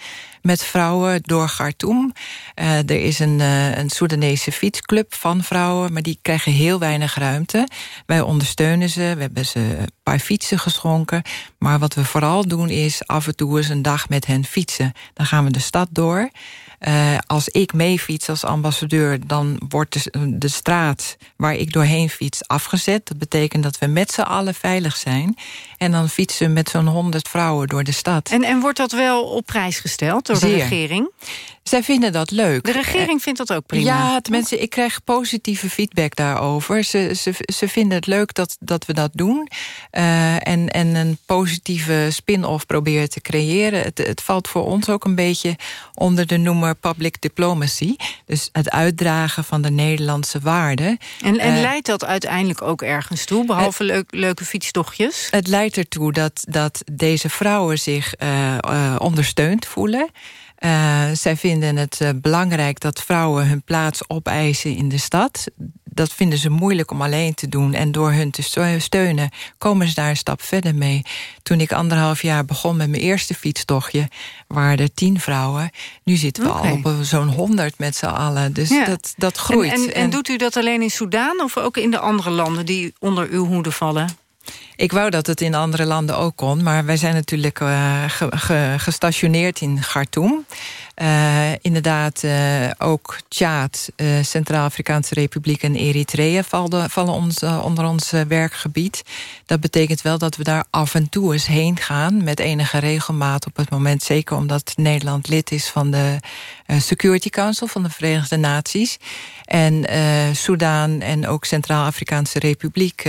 met vrouwen door Khartoum. Uh, er is een, uh, een Soedanese fietsclub van vrouwen... maar die krijgen heel weinig ruimte. Wij ondersteunen ze, we hebben ze een paar fietsen geschonken. Maar wat we vooral doen is af en toe eens een dag met hen fietsen. Dan gaan we de stad door... Uh, als ik meefiets als ambassadeur... dan wordt de, de, straat waar ik doorheen fiets afgezet. Dat betekent dat we met z'n allen veilig zijn. En dan fietsen we met zo'n honderd vrouwen door de stad. En, en wordt dat wel op prijs gesteld door de regering? Zij vinden dat leuk. De regering vindt dat ook prima. Ja, tenminste, ik krijg positieve feedback daarover. Ze, ze, ze vinden het leuk dat, dat we dat doen. Uh, en, en een positieve spin-off proberen te creëren. Het, het valt voor ons ook een beetje onder de noemer public diplomacy. Dus het uitdragen van de Nederlandse waarden. En, en uh, leidt dat uiteindelijk ook ergens toe, behalve het, leuk, leuke fietstochtjes? Het leidt ertoe dat, dat deze vrouwen zich uh, ondersteund voelen. Uh, zij vinden het uh, belangrijk dat vrouwen hun plaats opeisen in de stad. Dat vinden ze moeilijk om alleen te doen. En door hun te steunen komen ze daar een stap verder mee. Toen ik anderhalf jaar begon met mijn eerste fietstochtje... waren er tien vrouwen. Nu zitten we okay. al op zo'n honderd met z'n allen. Dus ja. dat, dat groeit. En, en, en doet u dat alleen in Soudaan of ook in de andere landen... die onder uw hoede vallen? Ik wou dat het in andere landen ook kon, maar wij zijn natuurlijk ge, gestationeerd in Khartoum. Uh, inderdaad, uh, ook Tjaad, Centraal-Afrikaanse Republiek en Eritrea vallen, vallen ons, onder ons werkgebied. Dat betekent wel dat we daar af en toe eens heen gaan met enige regelmaat op het moment. Zeker omdat Nederland lid is van de Security Council van de Verenigde Naties. En Soudaan en ook Centraal-Afrikaanse Republiek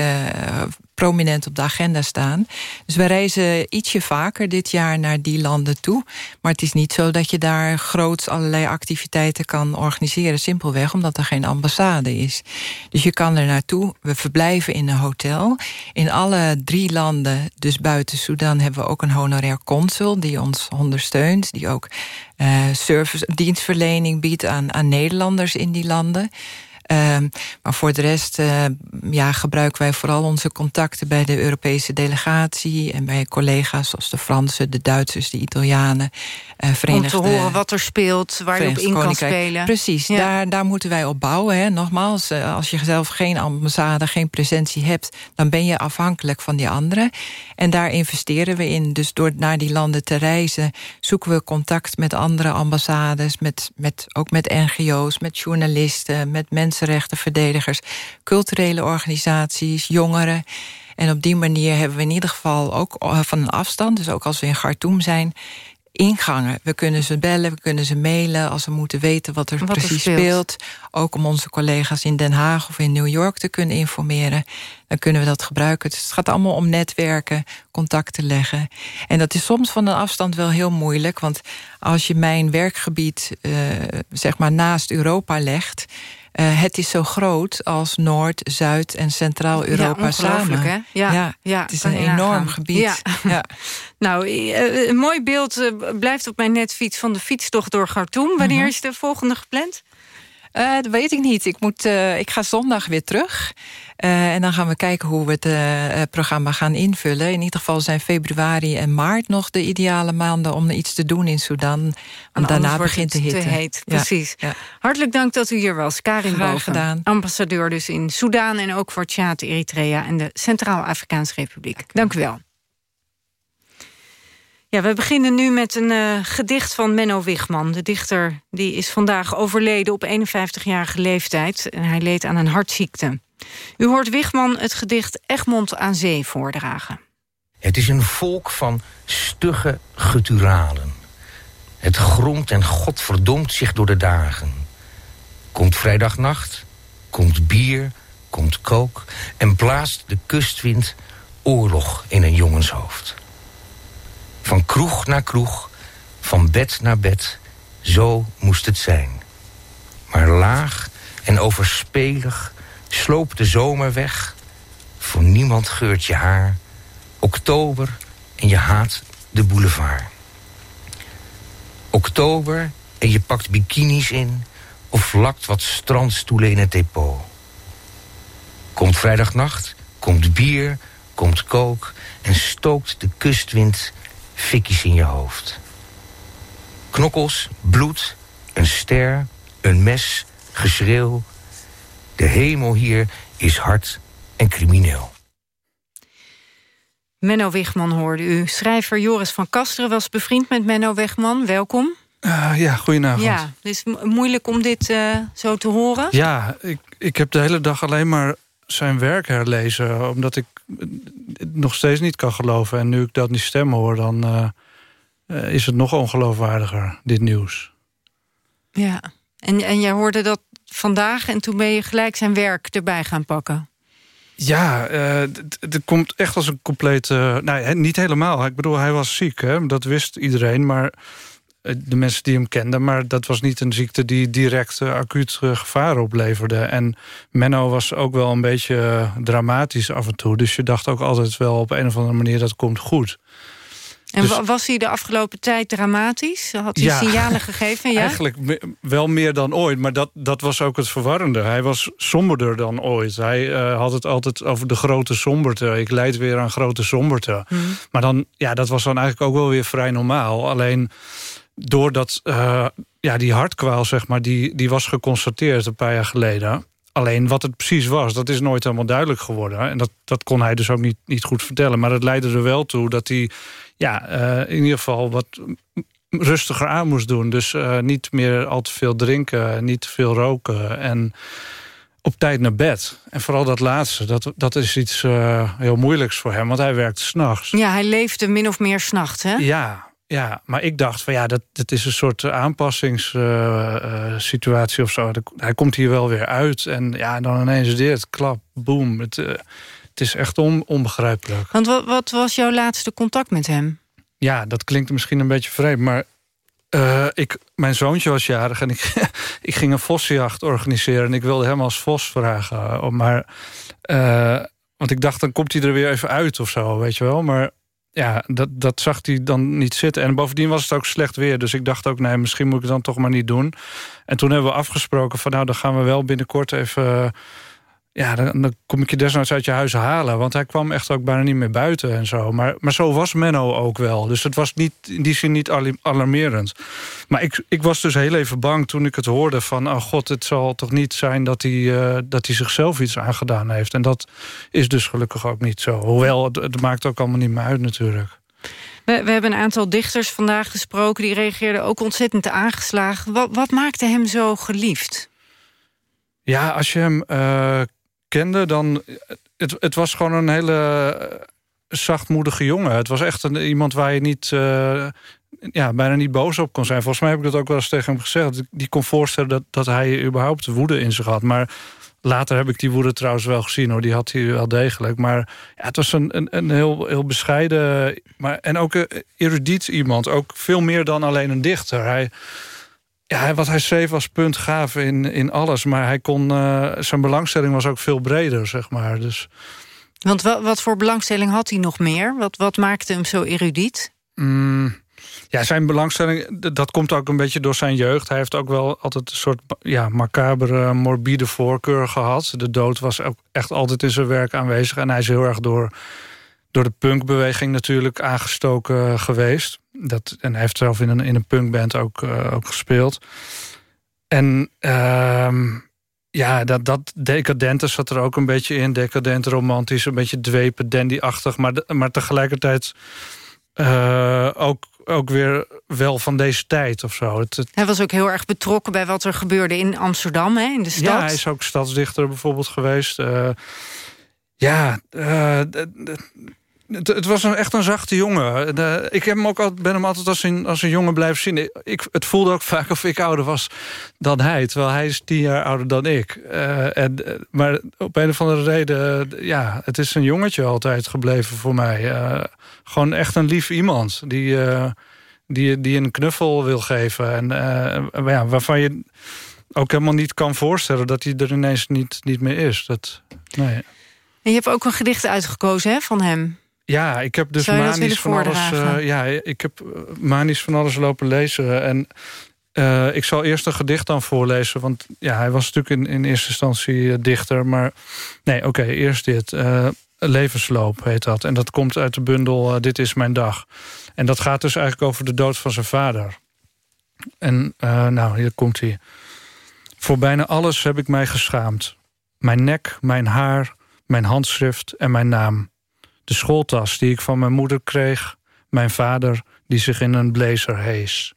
prominent op de agenda staan. Dus wij reizen ietsje vaker dit jaar naar die landen toe. Maar het is niet zo dat je daar groots allerlei activiteiten kan organiseren. Simpelweg omdat er geen ambassade is. Dus je kan er naartoe. We verblijven in een hotel. In alle drie landen, dus buiten Sudan, hebben we ook een honorair consul die ons ondersteunt. Die ook uh, service, dienstverlening biedt aan, aan Nederlanders in die landen. Uh, maar voor de rest uh, ja, gebruiken wij vooral onze contacten... bij de Europese delegatie en bij collega's zoals de Fransen... de Duitsers, de Italianen, uh, Verenigde... Om te horen wat er speelt, waar je op in kan spelen. Precies, ja. daar, daar moeten wij op bouwen. Hè. Nogmaals, uh, als je zelf geen ambassade, geen presentie hebt... dan ben je afhankelijk van die anderen. En daar investeren we in. Dus door naar die landen te reizen... zoeken we contact met andere ambassades... Met, met, ook met NGO's, met journalisten, met mensen mensenrechtenverdedigers, culturele organisaties, jongeren. En op die manier hebben we in ieder geval ook van een afstand... dus ook als we in Khartoum zijn, ingangen. We kunnen ze bellen, we kunnen ze mailen... als we moeten weten wat er wat precies er speelt. speelt. Ook om onze collega's in Den Haag of in New York te kunnen informeren. Dan kunnen we dat gebruiken. Dus het gaat allemaal om netwerken, contacten leggen. En dat is soms van een afstand wel heel moeilijk. Want als je mijn werkgebied uh, zeg maar naast Europa legt... Uh, het is zo groot als Noord, Zuid en Centraal-Europa ja, samen. Hè? Ja, ja, ja, het is een enorm gebied. Ja. Nou, uh, een mooi beeld uh, blijft op mijn netfiets van de fietstocht door Khartoum. Wanneer Mhm. is de volgende gepland? Uh, dat weet ik niet. Ik, moet, uh, ik ga zondag weer terug. Uh, en dan gaan we kijken hoe we het programma gaan invullen. In ieder geval zijn februari en maart nog de ideale maanden... om iets te doen in Sudan. Want daarna begint de hitte. Te heet. Precies. Ja. Hartelijk dank dat u hier was. Karin Graag Boven, gedaan. ambassadeur dus in Soudaan... en ook voor Tjaad, Eritrea en de Centraal-Afrikaanse Republiek. Dank u wel. Ja, we beginnen nu met een uh, gedicht van Menno Wigman. De dichter die is vandaag overleden op 51-jarige leeftijd. En hij leed aan een hartziekte. U hoort Wigman het gedicht Egmond aan Zee voordragen. Het is een volk van stugge gutturalen. Het gromt en godverdomt zich door de dagen. Komt vrijdagnacht, komt bier, komt kook... en blaast de kustwind oorlog in een jongenshoofd. Van kroeg naar kroeg, van bed naar bed, zo moest het zijn. Maar laag en overspelig sloop de zomer weg... Voor niemand geurt je haar. Oktober en je haat de boulevard. Oktober en je pakt bikinis in of lakt wat strandstoelen in het depot. Komt vrijdagnacht, komt bier, komt kook en stookt de kustwind fikkies in je hoofd. Knokkels, bloed, een ster, een mes, geschreeuw. De hemel hier is hard en crimineel. Menno Wigman hoorde u. Schrijver Joris van Kasteren was bevriend met Menno Wegman. Welkom. Uh, ja, goedenavond. Ja, het is moeilijk om dit uh, zo te horen. Ja, ik, ik heb de hele dag alleen maar zijn werk herlezen... omdat ik het nog steeds niet kan geloven. En nu ik dat niet stem hoor, dan uh, is het nog ongeloofwaardiger, dit nieuws. Ja, en, en jij hoorde dat vandaag... en toen ben je gelijk zijn werk erbij gaan pakken. Ja, het komt echt als een complete... nou, niet helemaal. Ik bedoel, hij was ziek, hè? dat wist iedereen. Maar de mensen die hem kenden. Maar dat was niet een ziekte die direct uh, acuut uh, gevaar opleverde. En Menno was ook wel een beetje dramatisch af en toe. Dus je dacht ook altijd wel op een of andere manier dat komt goed. En dus, was hij de afgelopen tijd dramatisch? Had hij ja, signalen gegeven? Ja? Eigenlijk wel meer dan ooit. Maar dat, dat was ook het verwarrende. Hij was somberder dan ooit. Hij uh, had het altijd over de grote somberte. Ik leid weer aan grote somberte. Hmm. Maar dan, ja, dat was dan eigenlijk ook wel weer vrij normaal. Alleen doordat uh, ja, die hartkwaal, zeg maar, die, die was geconstateerd een paar jaar geleden. Alleen wat het precies was, dat is nooit helemaal duidelijk geworden. En dat, dat kon hij dus ook niet, niet goed vertellen. Maar dat leidde er wel toe dat hij ja, uh, in ieder geval wat rustiger aan moest doen. Dus uh, niet meer al te veel drinken, niet te veel roken. En op tijd naar bed. En vooral dat laatste, dat, dat is iets uh, heel moeilijks voor hem. Want hij werkte s'nachts. Ja, hij leefde min of meer s'nachts, hè? Ja, ja, maar ik dacht van ja, dat, dat is een soort aanpassingssituatie uh, of zo. Hij komt hier wel weer uit en ja, dan ineens dit, klap, boem. Het, uh, het is echt on, onbegrijpelijk. Want wat, wat, was jouw laatste contact met hem? Ja, dat klinkt misschien een beetje vreemd, maar uh, ik, mijn zoontje was jarig en ik, ik ging een vossenjacht organiseren. En ik wilde hem als vos vragen. Maar, want ik dacht, dan komt hij er weer even uit of zo, weet je wel. Maar ja, dat, dat zag hij dan niet zitten. En bovendien was het ook slecht weer. Dus ik dacht ook, nee, misschien moet ik het dan toch maar niet doen. En toen hebben we afgesproken van... nou, dan gaan we wel binnenkort even ja, dan, dan, kom ik je desnoods uit je huis halen. Want hij kwam echt ook bijna niet meer buiten en zo. Maar, maar zo was Menno ook wel. Dus het was niet, in die zin niet alarmerend. Maar ik, ik was dus heel even bang toen ik het hoorde van... oh god, het zal toch niet zijn dat hij, uh, dat hij zichzelf iets aangedaan heeft. En dat is dus gelukkig ook niet zo. Hoewel, het, het maakt ook allemaal niet meer uit natuurlijk. We, we, hebben een aantal dichters vandaag gesproken... die reageerden ook ontzettend aangeslagen. Wat, wat maakte hem zo geliefd? Ja, als je hem uh, kende, dan... Het, het was gewoon een hele zachtmoedige jongen. Het was echt een, iemand waar je niet... Uh, ja, bijna niet boos op kon zijn. Volgens mij heb ik dat ook wel eens tegen hem gezegd. Die kon voorstellen dat, dat hij überhaupt woede in zich had. Maar later heb ik die woede trouwens wel gezien. hoor. Die had hij wel degelijk. Maar ja, het was een, een, een heel, heel bescheiden... Maar, en ook een erudiet iemand. Ook veel meer dan alleen een dichter. Hij ja, wat hij schreef was puntgaaf in, in alles. Maar hij kon, uh, zijn belangstelling was ook veel breder, zeg maar. Dus... Want wat, wat voor belangstelling had hij nog meer? Wat, wat maakte hem zo erudiet? Mm, ja, zijn belangstelling, dat komt ook een beetje door zijn jeugd. Hij heeft ook wel altijd een soort ja, macabere, morbide voorkeur gehad. De dood was ook echt altijd in zijn werk aanwezig. En hij is heel erg door, door de punkbeweging natuurlijk aangestoken geweest. Dat, en hij heeft zelf in een, in een punkband ook, uh, ook gespeeld. En uh, ja, dat, dat decadente zat er ook een beetje in. Decadent, romantisch, een beetje dwepen, dandy-achtig. Maar, maar tegelijkertijd uh, ook, ook weer wel van deze tijd of zo. Het, het... Hij was ook heel erg betrokken bij wat er gebeurde in Amsterdam, hè, in de stad. Ja, hij is ook stadsdichter bijvoorbeeld geweest. Uh, ja, het, was een, echt een zachte jongen. Ik heb hem ook altijd, ben hem altijd als een, als een jongen blijven zien. Ik, het voelde ook vaak of ik ouder was dan hij. Terwijl hij is tien jaar ouder dan ik. Uh, en, eh, maar op een of andere reden... ja, het is een jongetje altijd gebleven voor mij. Uh, gewoon echt een lief iemand. Die, uh, die, die een knuffel wil geven. En ja, waarvan je ook helemaal niet kan voorstellen... dat hij er ineens niet, niet meer is. Dat, nee. En je hebt ook een gedicht uitgekozen hè, van hem. Ja, ik heb dus manisch van alles. eh, ja, ik heb eh, manisch van alles lopen lezen. En eh, ik zal eerst een gedicht dan voorlezen. Want ja, hij was natuurlijk in, in eerste instantie dichter. Maar nee, oké, eerst dit. Levensloop heet dat. En dat komt uit de bundel Dit is mijn dag. En dat gaat dus eigenlijk over de dood van zijn vader. En nou, hier komt hij. Voor bijna alles heb ik mij geschaamd. Mijn nek, mijn haar, mijn handschrift en mijn naam. De schooltas die ik van mijn moeder kreeg. Mijn vader die zich in een blazer hees.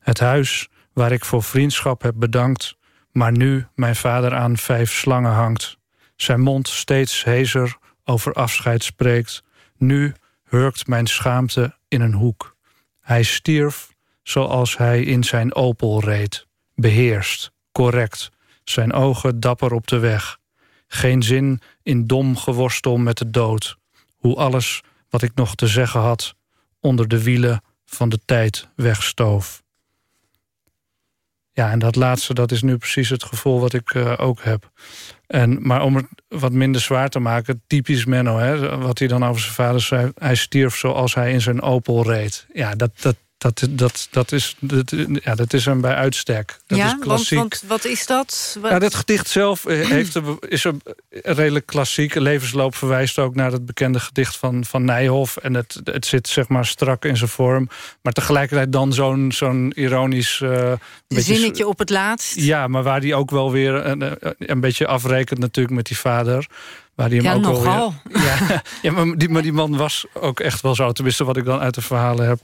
Het huis waar ik voor vriendschap heb bedankt. Maar nu mijn vader aan vijf slangen hangt. Zijn mond steeds hezer over afscheid spreekt. Nu hurkt mijn schaamte in een hoek. Hij stierf zoals hij in zijn opel reed. Beheerst, correct, zijn ogen dapper op de weg. Geen zin in dom geworstel met de dood. Hoe alles wat ik nog te zeggen had... onder de wielen van de tijd wegstoof. Ja, en dat laatste, dat is nu precies het gevoel wat ik eh, ook heb. En, maar om het wat minder zwaar te maken, typisch Menno, hè, wat hij dan over zijn vader zei... hij stierf zoals hij in zijn Opel reed. Ja, dat, dat, dat, dat, dat, is, dat, ja, dat is hem bij uitstek. Dat ja, is want, klassiek. want wat is dat? Wat- Ja, dat gedicht zelf eh, heeft is een redelijk klassiek. Levensloop verwijst ook naar het bekende gedicht van, van Nijhoff. En het, het zit zeg maar strak in zijn vorm. Maar tegelijkertijd dan zo'n zo'n ironisch... eh, beetje- zinnetje op het laatst. Ja, maar waar die ook wel weer een, een beetje afrekent natuurlijk met die vader. Waar die hem Ja, ook nogal. ja, ja maar, die, maar die man was ook echt wel zo. Tenminste, wat ik dan uit de verhalen heb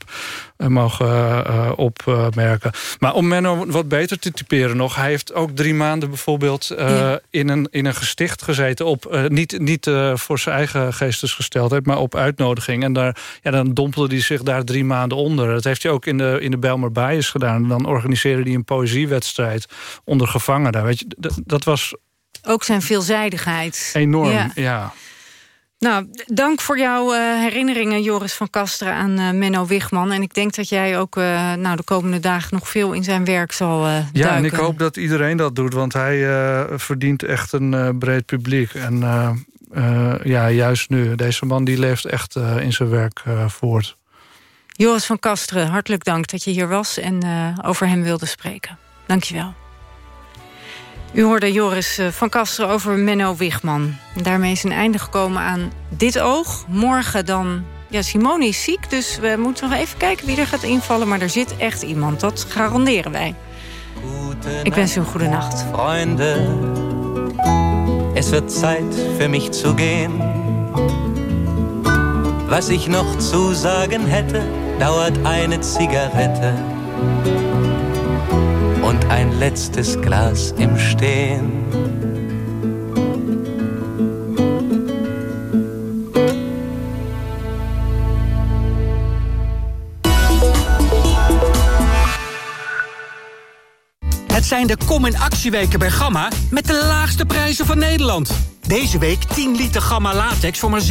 eh, mogen eh, opmerken. Maar om Menno wat beter te typeren nog... hij heeft ook drie maanden bijvoorbeeld eh, Ja. in, een, in een gesticht gezeten. Op, eh, niet niet eh, voor zijn eigen geestesgesteldheid, maar op uitnodiging. En daar, ja, dan dompelde hij zich daar drie maanden onder. Dat heeft hij ook in de, in de Bijlmer Bijes gedaan. Dan organiseerde hij een poëziewedstrijd onder gevangenen. Weet je, dat was Ook zijn veelzijdigheid. enorm, Ja. ja. Nou, dank voor jouw eh, herinneringen, Joris van Kasteren, aan eh, Menno Wigman. En ik denk dat jij ook eh, nou, de komende dagen nog veel in zijn werk zal Ja, duiken. en ik hoop dat iedereen dat doet, want hij verdient echt een breed publiek. En ja, juist nu. Deze man die leeft echt in zijn werk voort. Joris van Kasteren, hartelijk dank dat je hier was en over hem wilde spreken. Dank je wel. U hoorde Joris eh, van Kasteren over Menno Wigman. Daarmee is een einde gekomen aan Dit Oog. Morgen dan... Ja, Simone is ziek, dus we moeten nog even kijken wie er gaat invallen. Maar er zit echt iemand, dat garanderen wij. Ik wens u een goede nacht. Freunde, es wird Zeit für mich zu gehen. Was ich noch zu sagen hätte, dauert eine Zigarette ein letztes Glas im Stehen. Het zijn de Kom in Actieweken bij Gamma met de laagste prijzen van Nederland. Deze week 10 liter Gamma latex voor maar 27,50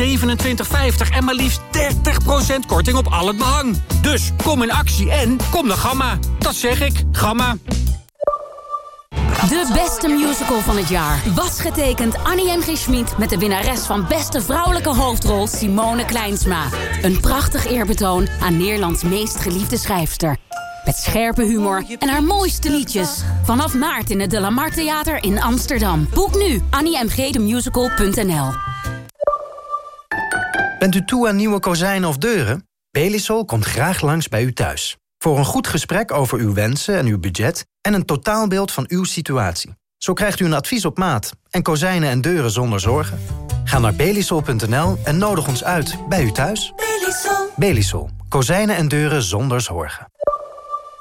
en maar liefst 30% korting op al het behang. Dus kom in actie en kom naar Gamma. Dat zeg ik, Gamma. De beste musical van het jaar was getekend Annie M. G. Schmid... met de winnares van beste vrouwelijke hoofdrol Simone Kleinsma. Een prachtig eerbetoon aan Nederlands meest geliefde schrijfster. Met scherpe humor en haar mooiste liedjes. Vanaf maart in het De La Mar Theater in Amsterdam. Boek nu anniemgdemusical.nl Bent u toe aan nieuwe kozijnen of deuren? Belisol komt graag langs bij u thuis. Voor een goed gesprek over uw wensen en uw budget... en een totaalbeeld van uw situatie. Zo krijgt u een advies op maat en kozijnen en deuren zonder zorgen. Ga naar belisol.nl en nodig ons uit bij u thuis. Belisol. Belisol. Kozijnen en deuren zonder zorgen.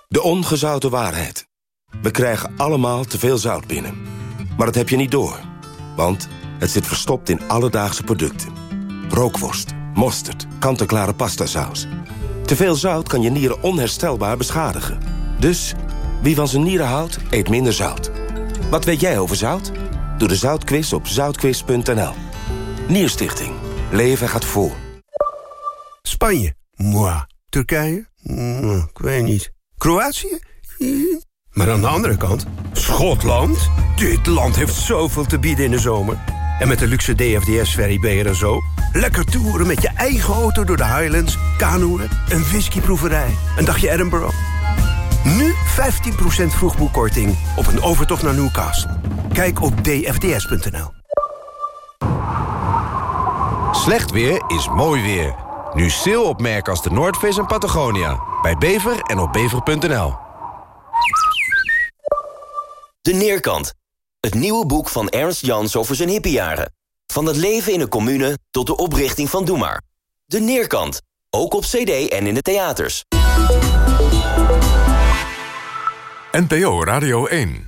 De ongezouten waarheid. We krijgen allemaal te veel zout binnen. Maar dat heb je niet door. Want het zit verstopt in alledaagse producten. Rookworst, mosterd, kant-en-klare pastasaus. Te veel zout kan je nieren onherstelbaar beschadigen. Dus, wie van zijn nieren houdt, eet minder zout. Wat weet jij over zout? Doe de zoutquiz op zoutquiz.nl. Nierstichting. Leven gaat voor. Spanje? Moi. Turkije? Ik weet niet. Kroatië? Maar aan de andere kant, Schotland? Dit land heeft zoveel te bieden in de zomer. En met de luxe DFDS-ferry ben je er zo. Lekker toeren met je eigen auto door de Highlands, kanoeën, een whiskyproeverij, een dagje Edinburgh. Nu 15% vroegboekkorting op een overtocht naar Newcastle. Kijk op dfds.nl. Slecht weer is mooi weer. Nu sale op merken als de Noordvis en Patagonia. Bij Bever en op bever.nl. De Neerkant. Het nieuwe boek van Ernst Jans over zijn hippiejaren. Van het leven in een commune tot de oprichting van Doe Maar. De Neerkant. Ook op cd en in de theaters. NPO Radio 1